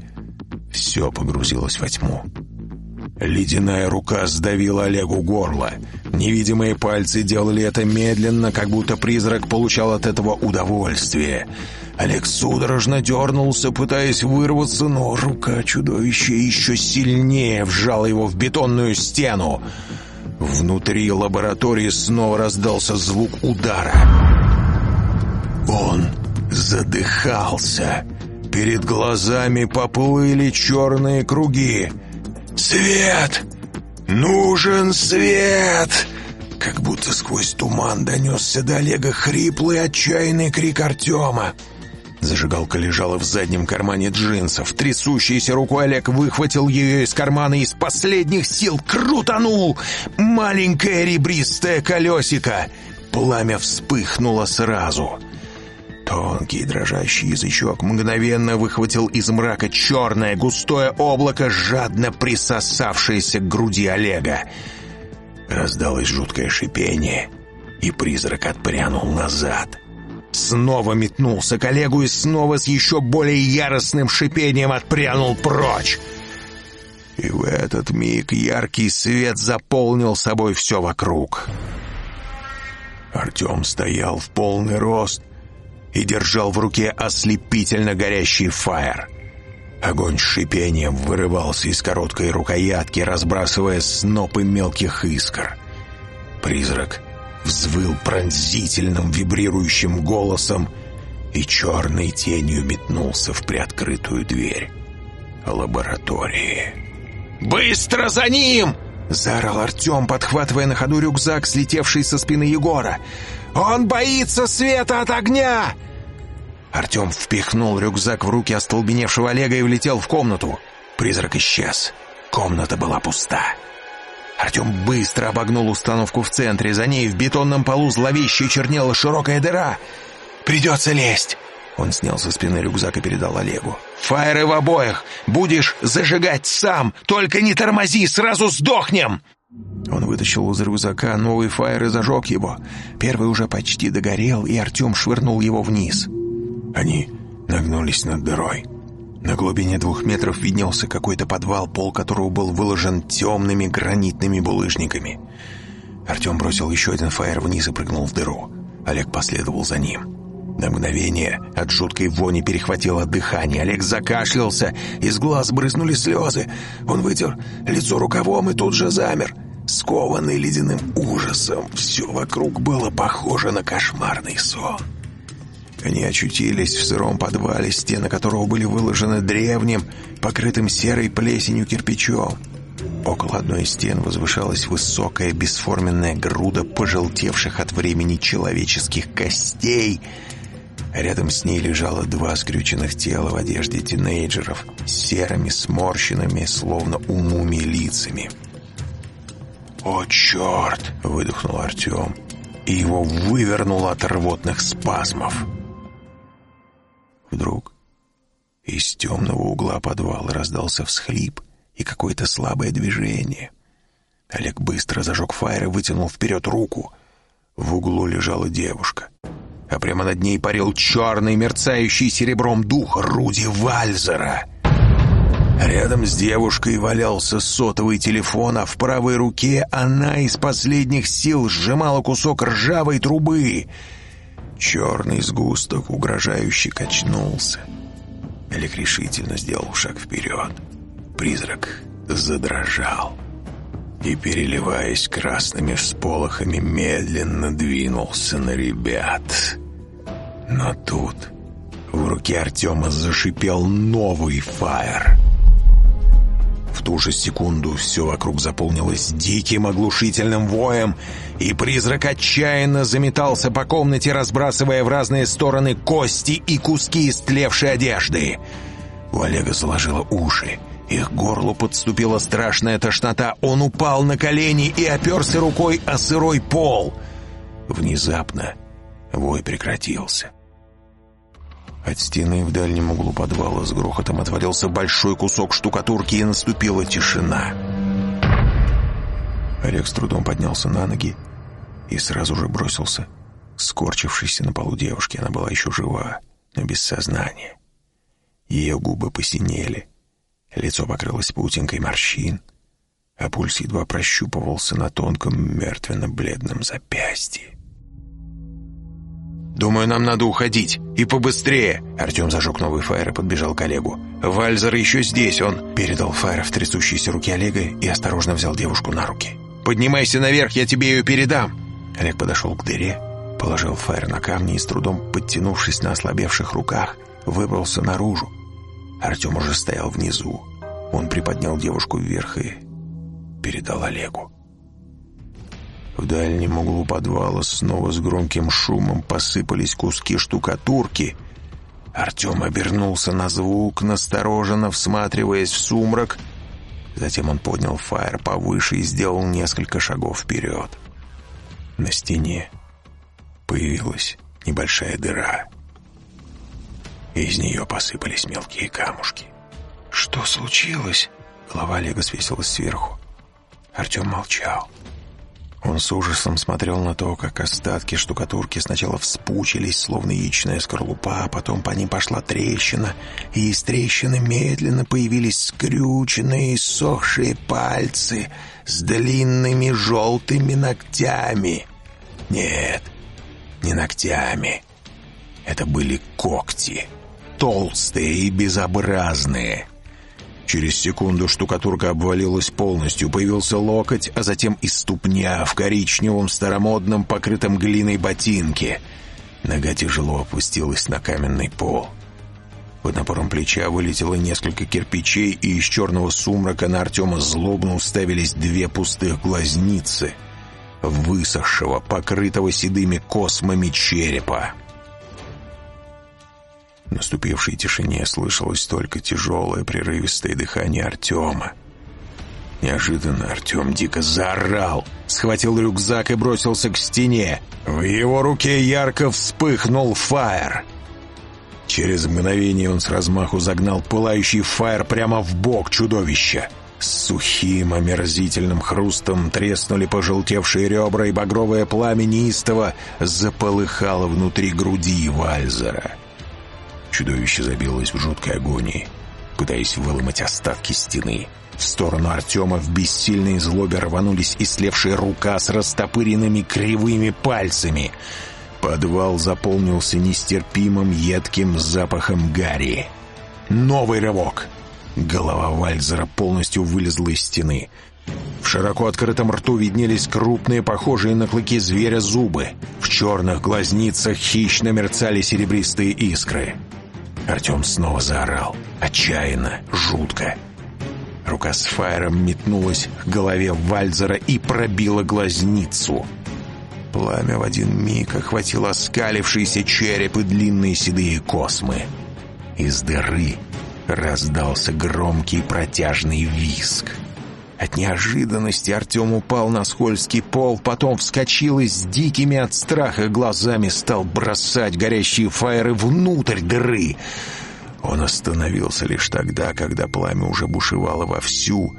Все погрузилось во тьму. Ледяная рука сдавила Олегу горло. Невидимые пальцы делали это медленно, как будто призрак получал от этого удовольствие. Олег судорожно дернулся, пытаясь вырваться, но рука чудовища еще сильнее вжала его в бетонную стену. Внутри лаборатории снова раздался звук удара. Он задыхался. Перед глазами поплыли черные круги. «Свет! Нужен свет!» Как будто сквозь туман донесся до Олега хриплый отчаянный крик Артема. Зажигалка лежала в заднем кармане джинсов. Трясущейся рукой Олег выхватил ее из кармана и из последних сил крутанул. Маленькое ребристое колесико. Пламя вспыхнуло сразу. Тонкий дрожащий язычок мгновенно выхватил из мрака черное густое облако, жадно присосавшееся к груди Олега. Раздалось жуткое шипение, и призрак отпрянул назад. Снова метнулся к Олегу и снова с еще более яростным шипением отпрянул прочь. И в этот миг яркий свет заполнил собой все вокруг. Артем стоял в полный рост и держал в руке ослепительно горящий фаер. Огонь с шипением вырывался из короткой рукоятки, разбрасывая снопы мелких искр. Призрак взвыл пронзительным вибрирующим голосом и черной тенью метнулся в приоткрытую дверь лаборатории. «Быстро за ним!» — заорал Артем, подхватывая на ходу рюкзак, слетевший со спины Егора. «Он боится света от огня!» Артем впихнул рюкзак в руки остолбеневшего Олега и влетел в комнату. Призрак исчез. Комната была пуста. Артем быстро обогнул установку в центре. За ней в бетонном полу зловеще чернела широкая дыра. «Придется лезть!» Он снял со спины рюкзак и передал Олегу. «Фаеры в обоих! Будешь зажигать сам! Только не тормози, сразу сдохнем!» Он вытащил из рюкзака новый фаер и зажег его. Первый уже почти догорел, и Артем швырнул его вниз. Они нагнулись над дырой. На глубине двух метров виднелся какой-то подвал, пол которого был выложен темными гранитными булыжниками. Артем бросил еще один фаер вниз и прыгнул в дыру. Олег последовал за ним. На мгновение от жуткой вони перехватило дыхание. Олег закашлялся, из глаз брызнули слезы. Он вытер лицо рукавом и тут же замер. Скованный ледяным ужасом, все вокруг было похоже на кошмарный сон. Они очутились в сыром подвале, стены которого были выложены древним, покрытым серой плесенью кирпичом. Около одной из стен возвышалась высокая бесформенная груда пожелтевших от времени человеческих костей. Рядом с ней лежало два скрюченных тела в одежде тинейджеров с серыми сморщенными, словно у мумий лицами. «О, черт!» — выдохнул Артем, и его вывернуло от рвотных спазмов. Вдруг из темного угла подвала раздался всхлип и какое-то слабое движение. Олег быстро зажег фаер и вытянул вперед руку. В углу лежала девушка, а прямо над ней парил черный, мерцающий серебром дух Руди Вальзера. Рядом с девушкой валялся сотовый телефон, а в правой руке она из последних сил сжимала кусок ржавой трубы — Черный сгусток угрожающе качнулся. Олег решительно сделал шаг вперед. Призрак задрожал и, переливаясь красными всполохами, медленно двинулся на ребят. Но тут в руке Артема зашипел новый фаер — в ту же секунду все вокруг заполнилось диким оглушительным воем, и призрак отчаянно заметался по комнате, разбрасывая в разные стороны кости и куски истлевшей одежды. У Олега заложило уши. Их горлу подступила страшная тошнота. Он упал на колени и оперся рукой о сырой пол. Внезапно вой прекратился. От стены в дальнем углу подвала с грохотом отвалился большой кусок штукатурки, и наступила тишина. Олег с трудом поднялся на ноги и сразу же бросился, скорчившись на полу девушки. Она была еще жива, но без сознания. Ее губы посинели, лицо покрылось паутинкой морщин, а пульс едва прощупывался на тонком мертвенно-бледном запястье. «Думаю, нам надо уходить. И побыстрее!» Артем зажег новый фаер и подбежал к Олегу. «Вальзер еще здесь!» Он передал фаер в трясущиеся руки Олега и осторожно взял девушку на руки. «Поднимайся наверх, я тебе ее передам!» Олег подошел к дыре, положил фаер на камни и с трудом, подтянувшись на ослабевших руках, выбрался наружу. Артем уже стоял внизу. Он приподнял девушку вверх и передал Олегу. В дальнем углу подвала снова с громким шумом посыпались куски штукатурки. Артем обернулся на звук, настороженно всматриваясь в сумрак. Затем он поднял фаер повыше и сделал несколько шагов вперед. На стене появилась небольшая дыра. Из нее посыпались мелкие камушки. «Что случилось?» Голова Олега свесилась сверху. Артем молчал. Он с ужасом смотрел на то, как остатки штукатурки сначала вспучились, словно яичная скорлупа, а потом по ним пошла трещина, и из трещины медленно появились скрюченные, сохшие пальцы с длинными желтыми ногтями. Нет, не ногтями. Это были когти, толстые и безобразные. Через секунду штукатурка обвалилась полностью, появился локоть, а затем и ступня в коричневом старомодном покрытом глиной ботинке. Нога тяжело опустилась на каменный пол. Под напором плеча вылетело несколько кирпичей, и из черного сумрака на Артема злобно уставились две пустых глазницы, высохшего, покрытого седыми космами черепа. В наступившей тишине слышалось только тяжелое прерывистое дыхание Артема. Неожиданно Артем дико заорал, схватил рюкзак и бросился к стене. В его руке ярко вспыхнул фаер. Через мгновение он с размаху загнал пылающий фаер прямо в бок чудовища. С сухим омерзительным хрустом треснули пожелтевшие ребра, и багровое пламя неистово заполыхало внутри груди Вальзера. Чудовище забилось в жуткой агонии, пытаясь выломать остатки стены. В сторону Артема в бессильной злобе рванулись и слевшая рука с растопыренными кривыми пальцами. Подвал заполнился нестерпимым едким запахом гари. Новый рывок. Голова Вальзера полностью вылезла из стены. В широко открытом рту виднелись крупные, похожие на клыки зверя, зубы. В черных глазницах хищно мерцали серебристые искры. Артем снова заорал. Отчаянно, жутко. Рука с фаером метнулась к голове Вальзера и пробила глазницу. Пламя в один миг охватило оскалившийся череп и длинные седые космы. Из дыры раздался громкий протяжный виск. От неожиданности Артем упал на скользкий пол, потом вскочил и с дикими от страха глазами стал бросать горящие фаеры внутрь дыры. Он остановился лишь тогда, когда пламя уже бушевало вовсю,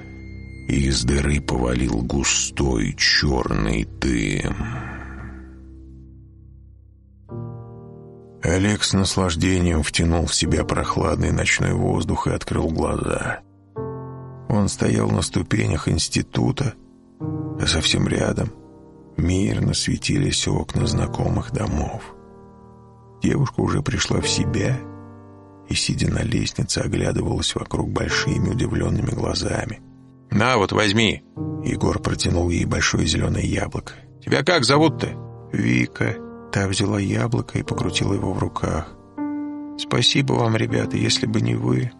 и из дыры повалил густой черный дым. Олег с наслаждением втянул в себя прохладный ночной воздух и открыл глаза. Он стоял на ступенях института, а совсем рядом мирно светились окна знакомых домов. Девушка уже пришла в себя и, сидя на лестнице, оглядывалась вокруг большими удивленными глазами. «На, вот возьми!» Егор протянул ей большое зеленое яблоко. «Тебя как зовут-то?» «Вика». Та взяла яблоко и покрутила его в руках. «Спасибо вам, ребята, если бы не вы...»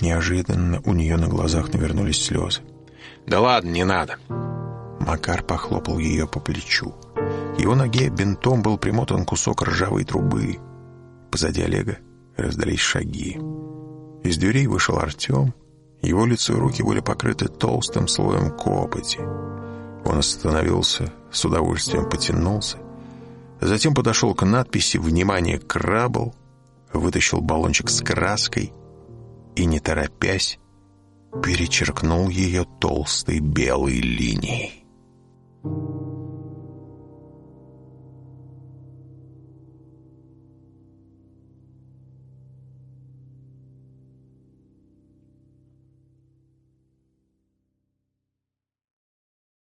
Неожиданно у нее на глазах навернулись слезы. «Да ладно, не надо!» Макар похлопал ее по плечу. Его ноге бинтом был примотан кусок ржавой трубы. Позади Олега раздались шаги. Из дверей вышел Артем. Его лицо и руки были покрыты толстым слоем копоти. Он остановился, с удовольствием потянулся. Затем подошел к надписи «Внимание, крабл», вытащил баллончик с краской и, не торопясь, перечеркнул ее толстой белой линией.